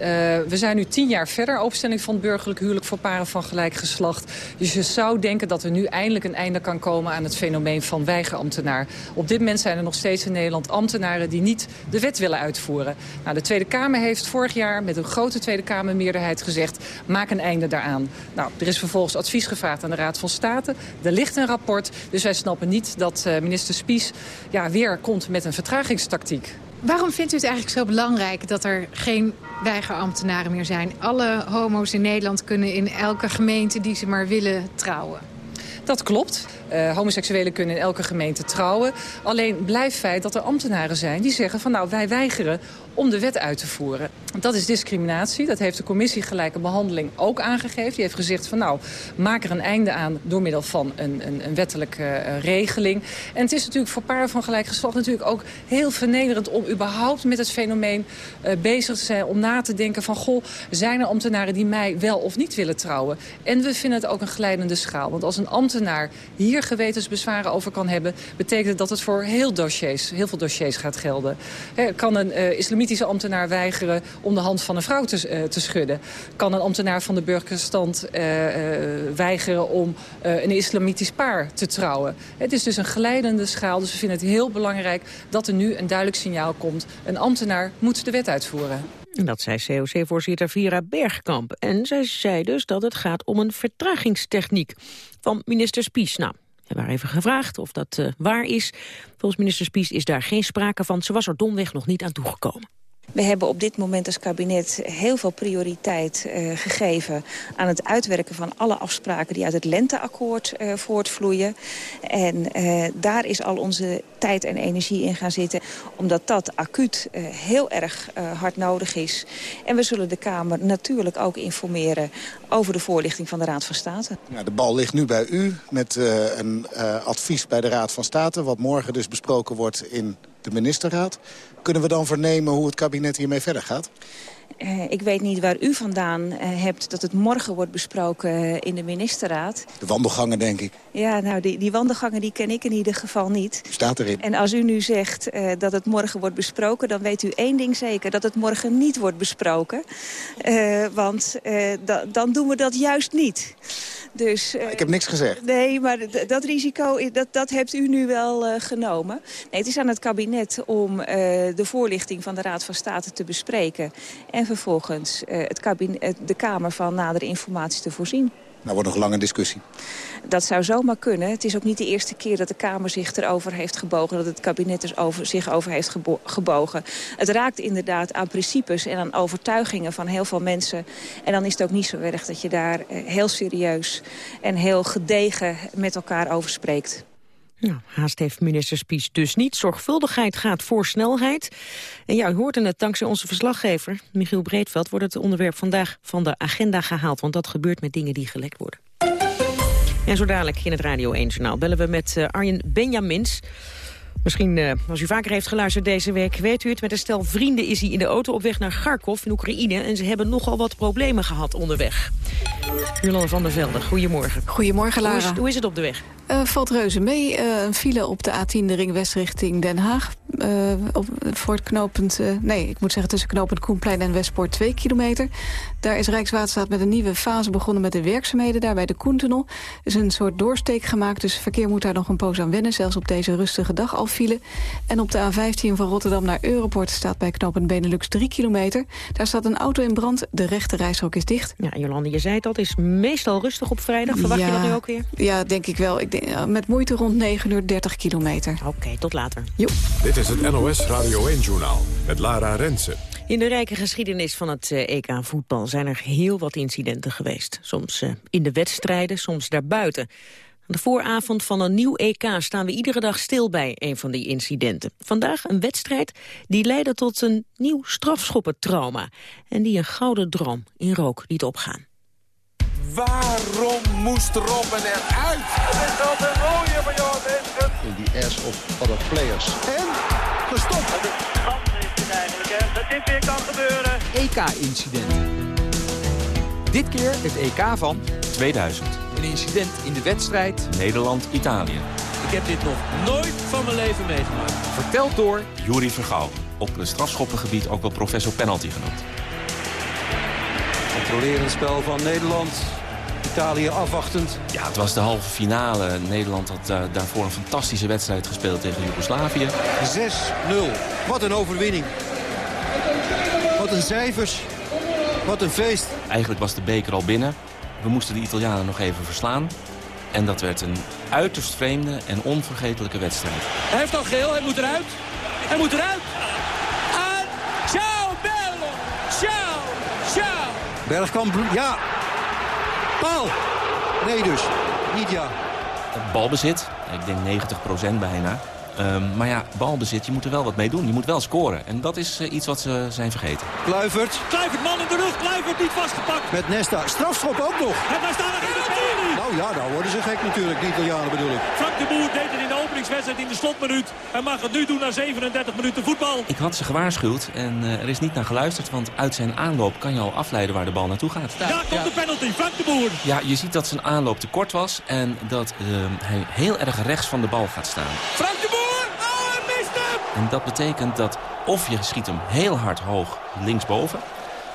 we zijn nu tien jaar verder, openstelling van het burgerlijk huwelijk voor paren van gelijk geslacht. Dus je zou denken dat er nu eindelijk een einde kan komen aan het fenomeen van weigerambtenaar. Op dit moment zijn er nog steeds in Nederland ambtenaren die niet de wet willen uitvoeren. Nou, de Tweede Kamer heeft vorig jaar met een grote Tweede Kamermeerderheid gezegd, maak een einde daaraan. Nou, er is vervolgens advies gevraagd aan de Raad van State. Er ligt een rapport, dus wij snappen niet dat uh, minister Spies ja, weer komt met een vertragingstactiek. Waarom vindt u het eigenlijk zo belangrijk dat er geen weigerambtenaren meer zijn? Alle homo's in Nederland kunnen in elke gemeente die ze maar willen trouwen. Dat klopt. Uh, homoseksuelen kunnen in elke gemeente trouwen. Alleen blijft feit dat er ambtenaren zijn die zeggen van nou wij weigeren om de wet uit te voeren. Dat is discriminatie. Dat heeft de commissie gelijke behandeling ook aangegeven. Die heeft gezegd van nou, maak er een einde aan door middel van een, een, een wettelijke uh, regeling. En het is natuurlijk voor paren van gelijk geslacht natuurlijk ook heel vernederend om überhaupt met het fenomeen uh, bezig te zijn. Om na te denken van goh, zijn er ambtenaren die mij wel of niet willen trouwen? En we vinden het ook een glijdende schaal. Want als een ambtenaar hier gewetensbezwaren over kan hebben, betekent dat het voor heel, dossiers, heel veel dossiers gaat gelden. Kan een uh, islamitische ambtenaar weigeren om de hand van een vrouw te, uh, te schudden? Kan een ambtenaar van de burgerstand uh, weigeren om een islamitisch paar te trouwen? Het is dus een glijdende schaal, dus we vinden het heel belangrijk dat er nu een duidelijk signaal komt. Een ambtenaar moet de wet uitvoeren. En dat zei COC-voorzitter Vira Bergkamp. En zij zei dus dat het gaat om een vertragingstechniek van minister Spies. Nou, we even gevraagd of dat uh, waar is. Volgens minister Spies is daar geen sprake van. Ze was er domweg nog niet aan toegekomen. We hebben op dit moment als kabinet heel veel prioriteit uh, gegeven... aan het uitwerken van alle afspraken die uit het lenteakkoord uh, voortvloeien. En uh, daar is al onze tijd en energie in gaan zitten... omdat dat acuut heel erg hard nodig is. En we zullen de Kamer natuurlijk ook informeren... over de voorlichting van de Raad van State. Ja, de bal ligt nu bij u met een advies bij de Raad van State... wat morgen dus besproken wordt in de ministerraad. Kunnen we dan vernemen hoe het kabinet hiermee verder gaat? Uh, ik weet niet waar u vandaan uh, hebt dat het morgen wordt besproken uh, in de ministerraad. De wandelgangen, denk ik. Ja, nou, die, die wandelgangen die ken ik in ieder geval niet. Staat erin. En als u nu zegt dat het morgen wordt besproken... dan weet u één ding zeker, dat het morgen niet wordt besproken. want da dan doen we dat juist niet. Dus, Ik heb niks gezegd. Nee, maar dat risico dat, dat hebt u nu wel genomen. Nee, het is aan het kabinet om de voorlichting van de Raad van State te bespreken. En vervolgens het kabinet, de Kamer van nadere informatie te voorzien. Nou wordt nog lange discussie. Dat zou zomaar kunnen. Het is ook niet de eerste keer dat de Kamer zich erover heeft gebogen. Dat het kabinet dus over, zich over heeft gebogen. Het raakt inderdaad aan principes en aan overtuigingen van heel veel mensen. En dan is het ook niet zo erg dat je daar eh, heel serieus en heel gedegen met elkaar over spreekt. Nou, haast heeft minister Spies dus niet. Zorgvuldigheid gaat voor snelheid. En ja, u hoorde het dankzij onze verslaggever, Michiel Breedveld... wordt het onderwerp vandaag van de agenda gehaald. Want dat gebeurt met dingen die gelekt worden. En zo dadelijk in het Radio 1-journaal bellen we met uh, Arjen Benjamins... Misschien, uh, als u vaker heeft geluisterd deze week, weet u het. Met een stel vrienden is hij in de auto op weg naar Kharkov in Oekraïne. En ze hebben nogal wat problemen gehad onderweg. Jolande van der Velde, goedemorgen. Goedemorgen, Lara. Hoe is, hoe is het op de weg? Uh, valt reuze mee. Uh, een file op de A10, de ring west richting Den Haag. Op, voor het knooppunt, nee, ik moet zeggen tussen knooppunt Koenplein en Westpoort 2 kilometer. Daar is Rijkswaterstaat met een nieuwe fase begonnen met de werkzaamheden. Daar bij de Koentunnel is een soort doorsteek gemaakt. Dus verkeer moet daar nog een poos aan wennen. Zelfs op deze rustige dag al file. En op de A15 van Rotterdam naar Europort staat bij knooppunt Benelux 3 kilometer. Daar staat een auto in brand. De rechte reishok is dicht. Ja, Jolande, je zei het al, het is meestal rustig op vrijdag. Verwacht ja, je dat nu ook weer? Ja, denk ik wel. Ik denk, met moeite rond 9 uur 30 kilometer. Oké, okay, tot later. Jo. Dit is het NOS Radio 1-journaal met Lara Rensen. In de rijke geschiedenis van het EK voetbal zijn er heel wat incidenten geweest. Soms in de wedstrijden, soms daarbuiten. Aan de vooravond van een nieuw EK staan we iedere dag stil bij een van die incidenten. Vandaag een wedstrijd die leidde tot een nieuw strafschoppentrauma. En die een gouden droom in rook liet opgaan. Waarom moest Robben eruit? Het is dat een mooie van jou, In die ass of other players. En gestopt. Dat is het eigenlijk, hè. Dat dit weer kan gebeuren. EK-incident. Dit keer het EK van 2000. Een incident in de wedstrijd Nederland-Italië. Ik heb dit nog nooit van mijn leven meegemaakt. Verteld door Juri Vergouw. Op het strafschoppengebied ook wel professor penalty genoemd. Controlerend spel van Nederland. Italië afwachtend. Ja, het was de halve finale. Nederland had uh, daarvoor een fantastische wedstrijd gespeeld tegen Joegoslavië. 6-0. Wat een overwinning. Wat een cijfers. Wat een feest. Eigenlijk was de beker al binnen. We moesten de Italianen nog even verslaan. En dat werd een uiterst vreemde en onvergetelijke wedstrijd. Hij heeft al geel, hij moet eruit. Hij moet eruit. En ciao bello. Ciao, ciao. Bergkamp, ja. Paal. Nee dus, niet ja. Balbezit, ik denk 90% bijna. Um, maar ja, balbezit, je moet er wel wat mee doen. Je moet wel scoren. En dat is uh, iets wat ze zijn vergeten. Kluivert. Kluivert, man in de rug. Kluivert niet vastgepakt. Met Nesta. Strafschop ook nog. En daar staan er geen penalty. Nou ja, nou worden ze gek natuurlijk. De Italianen bedoel ik. Frank de Boer deed het in de openingswedstrijd in de slotminuut. En mag het nu doen na 37 minuten voetbal. Ik had ze gewaarschuwd en uh, er is niet naar geluisterd. Want uit zijn aanloop kan je al afleiden waar de bal naartoe gaat. Daar, Daar komt ja. de penalty. Frank de Boer. Ja, je ziet dat zijn aanloop te kort was. En dat uh, hij heel erg rechts van de bal gaat staan. Frank de Boer. En dat betekent dat of je schiet hem heel hard hoog linksboven.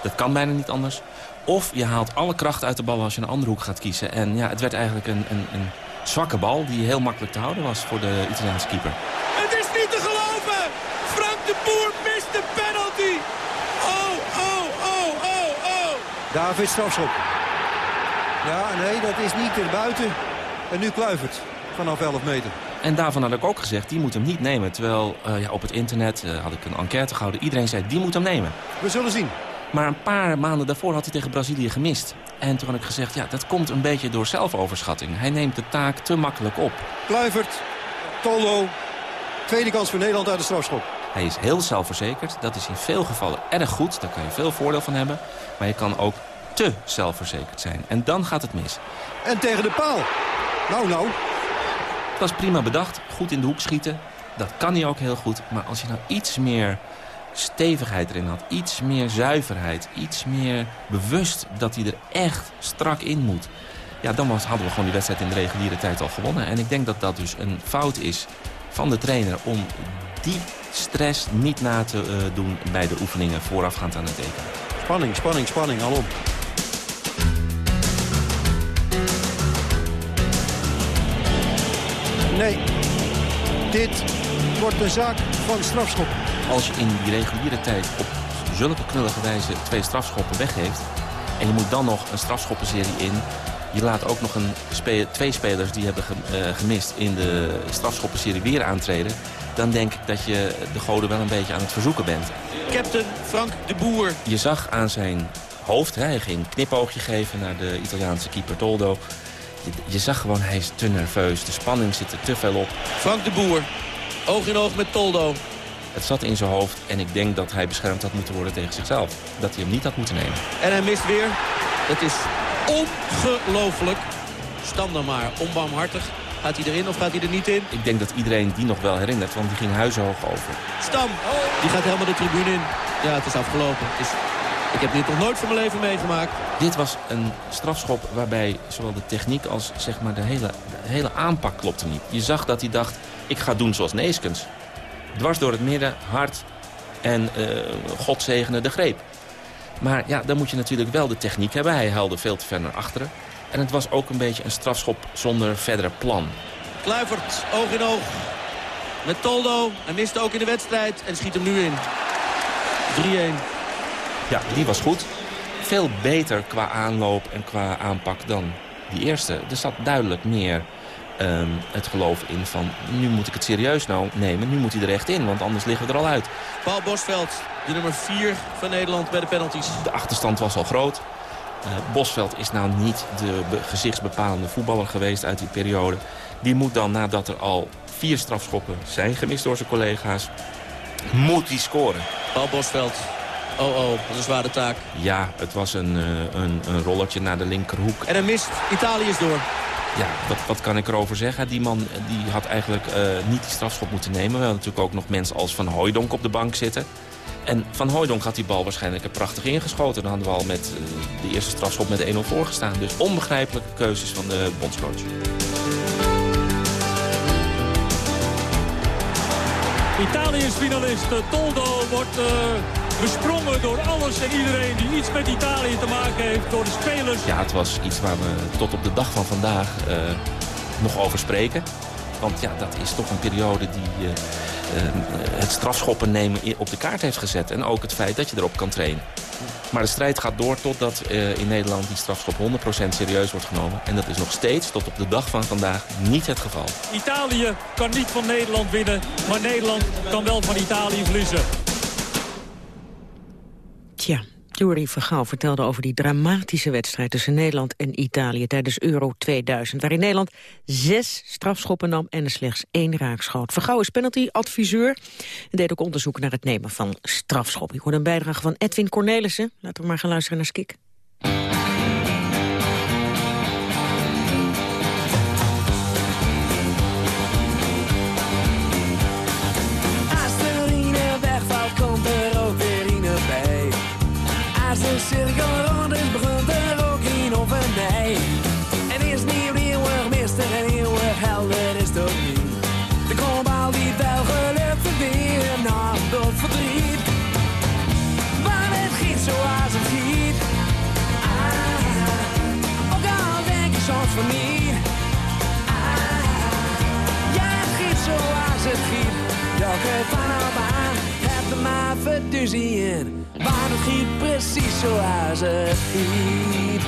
Dat kan bijna niet anders. Of je haalt alle kracht uit de bal als je een andere hoek gaat kiezen. En ja, het werd eigenlijk een, een, een zwakke bal die heel makkelijk te houden was voor de Italiaanse keeper. Het is niet te geloven! Frank de Boer mist de penalty! Oh, oh, oh, oh, oh! David strafschop. Ja, nee, dat is niet erbuiten. En nu Kluivert vanaf 11 meter. En daarvan had ik ook gezegd, die moet hem niet nemen. Terwijl uh, ja, op het internet uh, had ik een enquête gehouden. Iedereen zei, die moet hem nemen. We zullen zien. Maar een paar maanden daarvoor had hij tegen Brazilië gemist. En toen had ik gezegd, ja, dat komt een beetje door zelfoverschatting. Hij neemt de taak te makkelijk op. Kluivert, Tolo, tweede kans voor Nederland uit de strafschop. Hij is heel zelfverzekerd. Dat is in veel gevallen erg goed. Daar kan je veel voordeel van hebben. Maar je kan ook te zelfverzekerd zijn. En dan gaat het mis. En tegen de paal. Nou, nou. Het was prima bedacht, goed in de hoek schieten. Dat kan hij ook heel goed. Maar als je nou iets meer stevigheid erin had, iets meer zuiverheid... iets meer bewust dat hij er echt strak in moet... ja, dan was, hadden we gewoon die wedstrijd in de reguliere tijd al gewonnen. En ik denk dat dat dus een fout is van de trainer... om die stress niet na te uh, doen bij de oefeningen voorafgaand aan het EK. Spanning, spanning, spanning, alom. Nee, dit wordt een zaak van strafschop. Als je in die reguliere tijd op zulke knullige wijze twee strafschoppen weggeeft... en je moet dan nog een strafschoppenserie in... je laat ook nog een spe twee spelers die hebben ge uh, gemist in de strafschoppenserie weer aantreden... dan denk ik dat je de goden wel een beetje aan het verzoeken bent. Captain Frank de Boer. Je zag aan zijn hoofd, hè, hij ging een knipoogje geven naar de Italiaanse keeper Toldo... Je, je zag gewoon, hij is te nerveus. De spanning zit er te veel op. Frank de Boer, oog in oog met Toldo. Het zat in zijn hoofd en ik denk dat hij beschermd had moeten worden tegen zichzelf. Dat hij hem niet had moeten nemen. En hij mist weer. Het is ongelooflijk. Stam dan maar, onbarmhartig. Gaat hij erin of gaat hij er niet in? Ik denk dat iedereen die nog wel herinnert, want die ging huizenhoog over. Stam, die gaat helemaal de tribune in. Ja, het is afgelopen. Het is... Ik heb dit nog nooit van mijn leven meegemaakt. Dit was een strafschop waarbij zowel de techniek als zeg maar, de, hele, de hele aanpak klopte niet. Je zag dat hij dacht, ik ga doen zoals Neeskens. Dwars door het midden, hard en uh, God zegene de greep. Maar ja, dan moet je natuurlijk wel de techniek hebben. Hij helde veel te ver naar achteren. En het was ook een beetje een strafschop zonder verdere plan. Kluivert, oog in oog met Toldo. Hij miste ook in de wedstrijd en schiet hem nu in. 3-1. Ja, die was goed. Veel beter qua aanloop en qua aanpak dan die eerste. Er zat duidelijk meer um, het geloof in van... nu moet ik het serieus nou nemen, nu moet hij er echt in... want anders liggen we er al uit. Paul Bosveld, de nummer 4 van Nederland bij de penalties. De achterstand was al groot. Uh, Bosveld is nou niet de gezichtsbepalende voetballer geweest uit die periode. Die moet dan, nadat er al vier strafschoppen zijn gemist door zijn collega's... moet hij scoren. Paul Bosveld, Oh, oh, dat is een zware taak. Ja, het was een, uh, een, een rollertje naar de linkerhoek. En hij mist. Italië is door. Ja, wat, wat kan ik erover zeggen? Die man die had eigenlijk uh, niet die strafschop moeten nemen. We hadden natuurlijk ook nog mensen als Van Hooijdonk op de bank zitten. En Van Hooijdonk had die bal waarschijnlijk er prachtig ingeschoten. Dan hadden we al met uh, de eerste strafschop met 1-0 voorgestaan. Dus onbegrijpelijke keuzes van de bondscoach. Italië's finalist Toldo wordt... Uh besprongen door alles en iedereen die iets met Italië te maken heeft. Door de spelers. Ja, het was iets waar we tot op de dag van vandaag uh, nog over spreken. Want ja, dat is toch een periode die uh, uh, het strafschoppen nemen op de kaart heeft gezet. En ook het feit dat je erop kan trainen. Maar de strijd gaat door totdat uh, in Nederland die strafschop 100% serieus wordt genomen. En dat is nog steeds tot op de dag van vandaag niet het geval. Italië kan niet van Nederland winnen, maar Nederland kan wel van Italië verliezen. Tja, Jury Vergaal vertelde over die dramatische wedstrijd tussen Nederland en Italië tijdens Euro 2000, waarin Nederland zes strafschoppen nam en er slechts één raakschoot. Vergaal is penalty-adviseur en deed ook onderzoek naar het nemen van strafschop. Ik hoorde een bijdrage van Edwin Cornelissen. Laten we maar gaan luisteren naar Skik. Van op aan, heb er maar verduzie in. Maar het giet precies zoals het giet.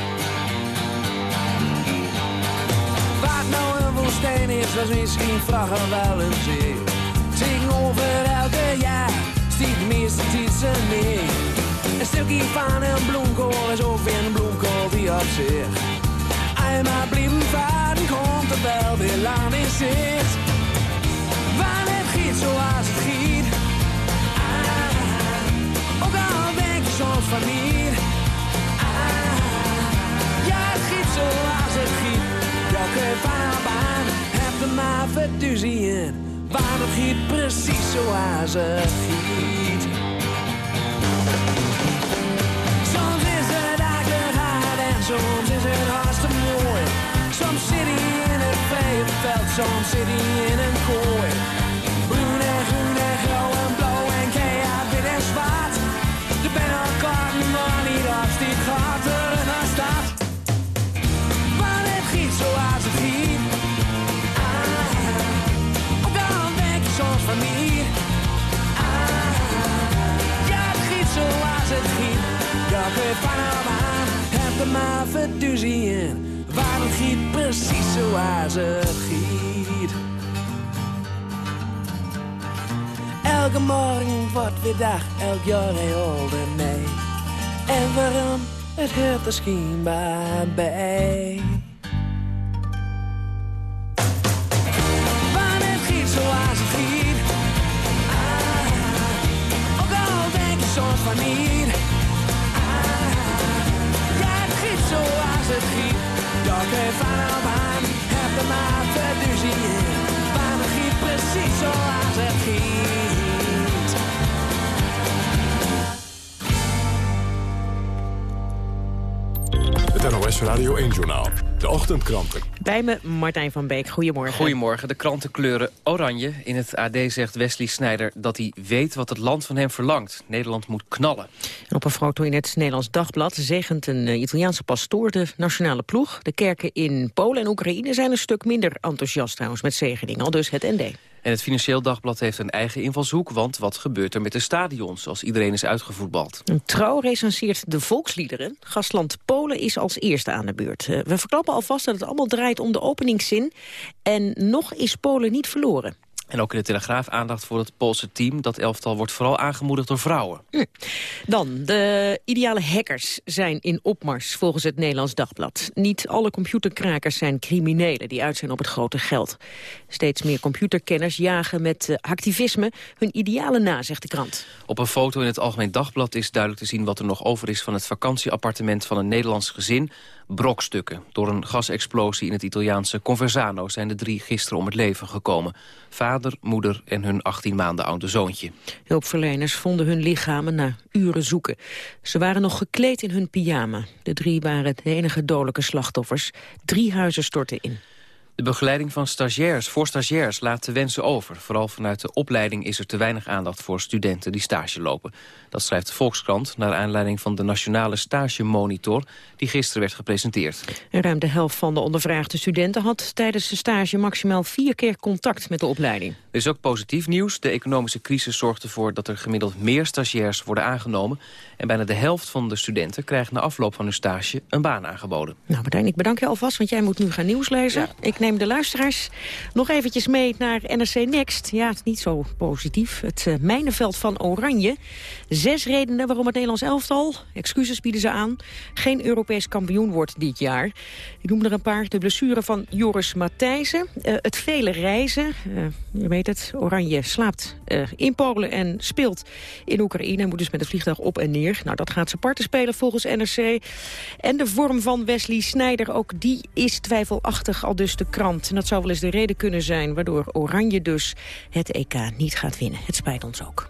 Wat nou een woestijn is, was misschien vragen wel een zee. Zing over elke jaar, stiet meeste titsen mee. Een stukje van een bloemkool is ook weer een bloemkool die op zich. Blijven varen, komt er wel weer lang in maar verduzie in. Waar het giet precies zoals het giet. Soms is het eigenlijk hard en soms is het hartstikke mooi. Soms zit hij in het veld, soms zit hij in een kooi. Groen en groen en grauw en blauw en kea, wit en zwart. De binnenkaart maar Vanaf aan, heb er maar verduzie in. Waar het giet, precies zoals het giet. Elke morgen wordt weer dag, elk jaar ouder mee. En waarom? Het hoort er schijnbaar bij. Want het giet zoals het giet. Ah, ook al denk je soms van niet. Het giet. Dag vanaf aan, heb maar verduzie in. Het giet precies zoals het. Het NOS Radio 1-journaal. De ochtendkranten. Bij me Martijn van Beek, goedemorgen. Goedemorgen. De kranten kleuren oranje. In het AD zegt Wesley Snijder dat hij weet wat het land van hem verlangt. Nederland moet knallen. En op een foto in het Nederlands Dagblad zegent een eh, Italiaanse pastoor de nationale ploeg. De kerken in Polen en Oekraïne zijn een stuk minder enthousiast trouwens met zegening. Al dus het ND. En het Financieel Dagblad heeft een eigen invalshoek... want wat gebeurt er met de stadions als iedereen is uitgevoetbald? Een trouw recenseert de volksliederen. Gastland Polen is als eerste aan de beurt. Eh, We verklappen alvast dat het allemaal draait om de openingszin. En nog is Polen niet verloren. En ook in de Telegraaf aandacht voor het Poolse team. Dat elftal wordt vooral aangemoedigd door vrouwen. Dan, de ideale hackers zijn in opmars volgens het Nederlands Dagblad. Niet alle computerkrakers zijn criminelen die uit zijn op het grote geld. Steeds meer computerkenners jagen met eh, activisme hun idealen na, zegt de krant. Op een foto in het Algemeen Dagblad is duidelijk te zien... wat er nog over is van het vakantieappartement van een Nederlands gezin. Brokstukken. Door een gasexplosie in het Italiaanse Conversano... zijn de drie gisteren om het leven gekomen. Vader, moeder en hun 18 maanden oude zoontje. Hulpverleners vonden hun lichamen na uren zoeken. Ze waren nog gekleed in hun pyjama. De drie waren de enige dodelijke slachtoffers. Drie huizen stortten in. De begeleiding van stagiairs voor stagiairs laat te wensen over. Vooral vanuit de opleiding is er te weinig aandacht voor studenten die stage lopen. Dat schrijft de Volkskrant naar aanleiding van de Nationale Stagemonitor... die gisteren werd gepresenteerd. En ruim de helft van de ondervraagde studenten had tijdens de stage maximaal vier keer contact met de opleiding. Er is ook positief nieuws. De economische crisis zorgt ervoor dat er gemiddeld meer stagiairs worden aangenomen. En bijna de helft van de studenten krijgt na afloop van hun stage een baan aangeboden. Nou Martijn, ik bedank je alvast, want jij moet nu gaan nieuws lezen. Ik neem de luisteraars nog eventjes mee naar NRC Next. Ja, het is niet zo positief. Het uh, mijnenveld van Oranje. Zes redenen waarom het Nederlands elftal, excuses bieden ze aan, geen Europees kampioen wordt dit jaar. Ik noem er een paar. De blessure van Joris Matthijssen. Uh, het vele reizen. Uh, je weet het, Oranje slaapt in Polen en speelt in Oekraïne. Moet dus met het vliegtuig op en neer. Nou, dat gaat ze parten spelen volgens NRC. En de vorm van Wesley Sneijder, ook die is twijfelachtig, al dus de En dat zou wel eens de reden kunnen zijn waardoor Oranje dus het EK niet gaat winnen. Het spijt ons ook.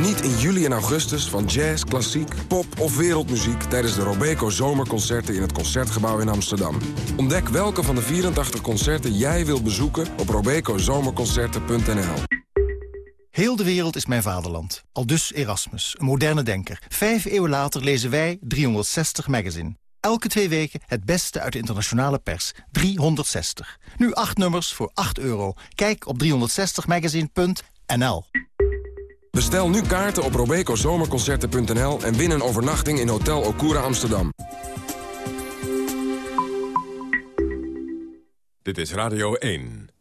Geniet in juli en augustus van jazz, klassiek, pop of wereldmuziek... tijdens de Robeco Zomerconcerten in het Concertgebouw in Amsterdam. Ontdek welke van de 84 concerten jij wilt bezoeken op robecozomerconcerten.nl. Heel de wereld is mijn vaderland. Al dus Erasmus, een moderne denker. Vijf eeuwen later lezen wij 360 Magazine. Elke twee weken het beste uit de internationale pers. 360. Nu acht nummers voor 8 euro. Kijk op 360magazine.nl. Bestel nu kaarten op robecozomerconcerten.nl en win een overnachting in Hotel Okura Amsterdam. Dit is Radio 1.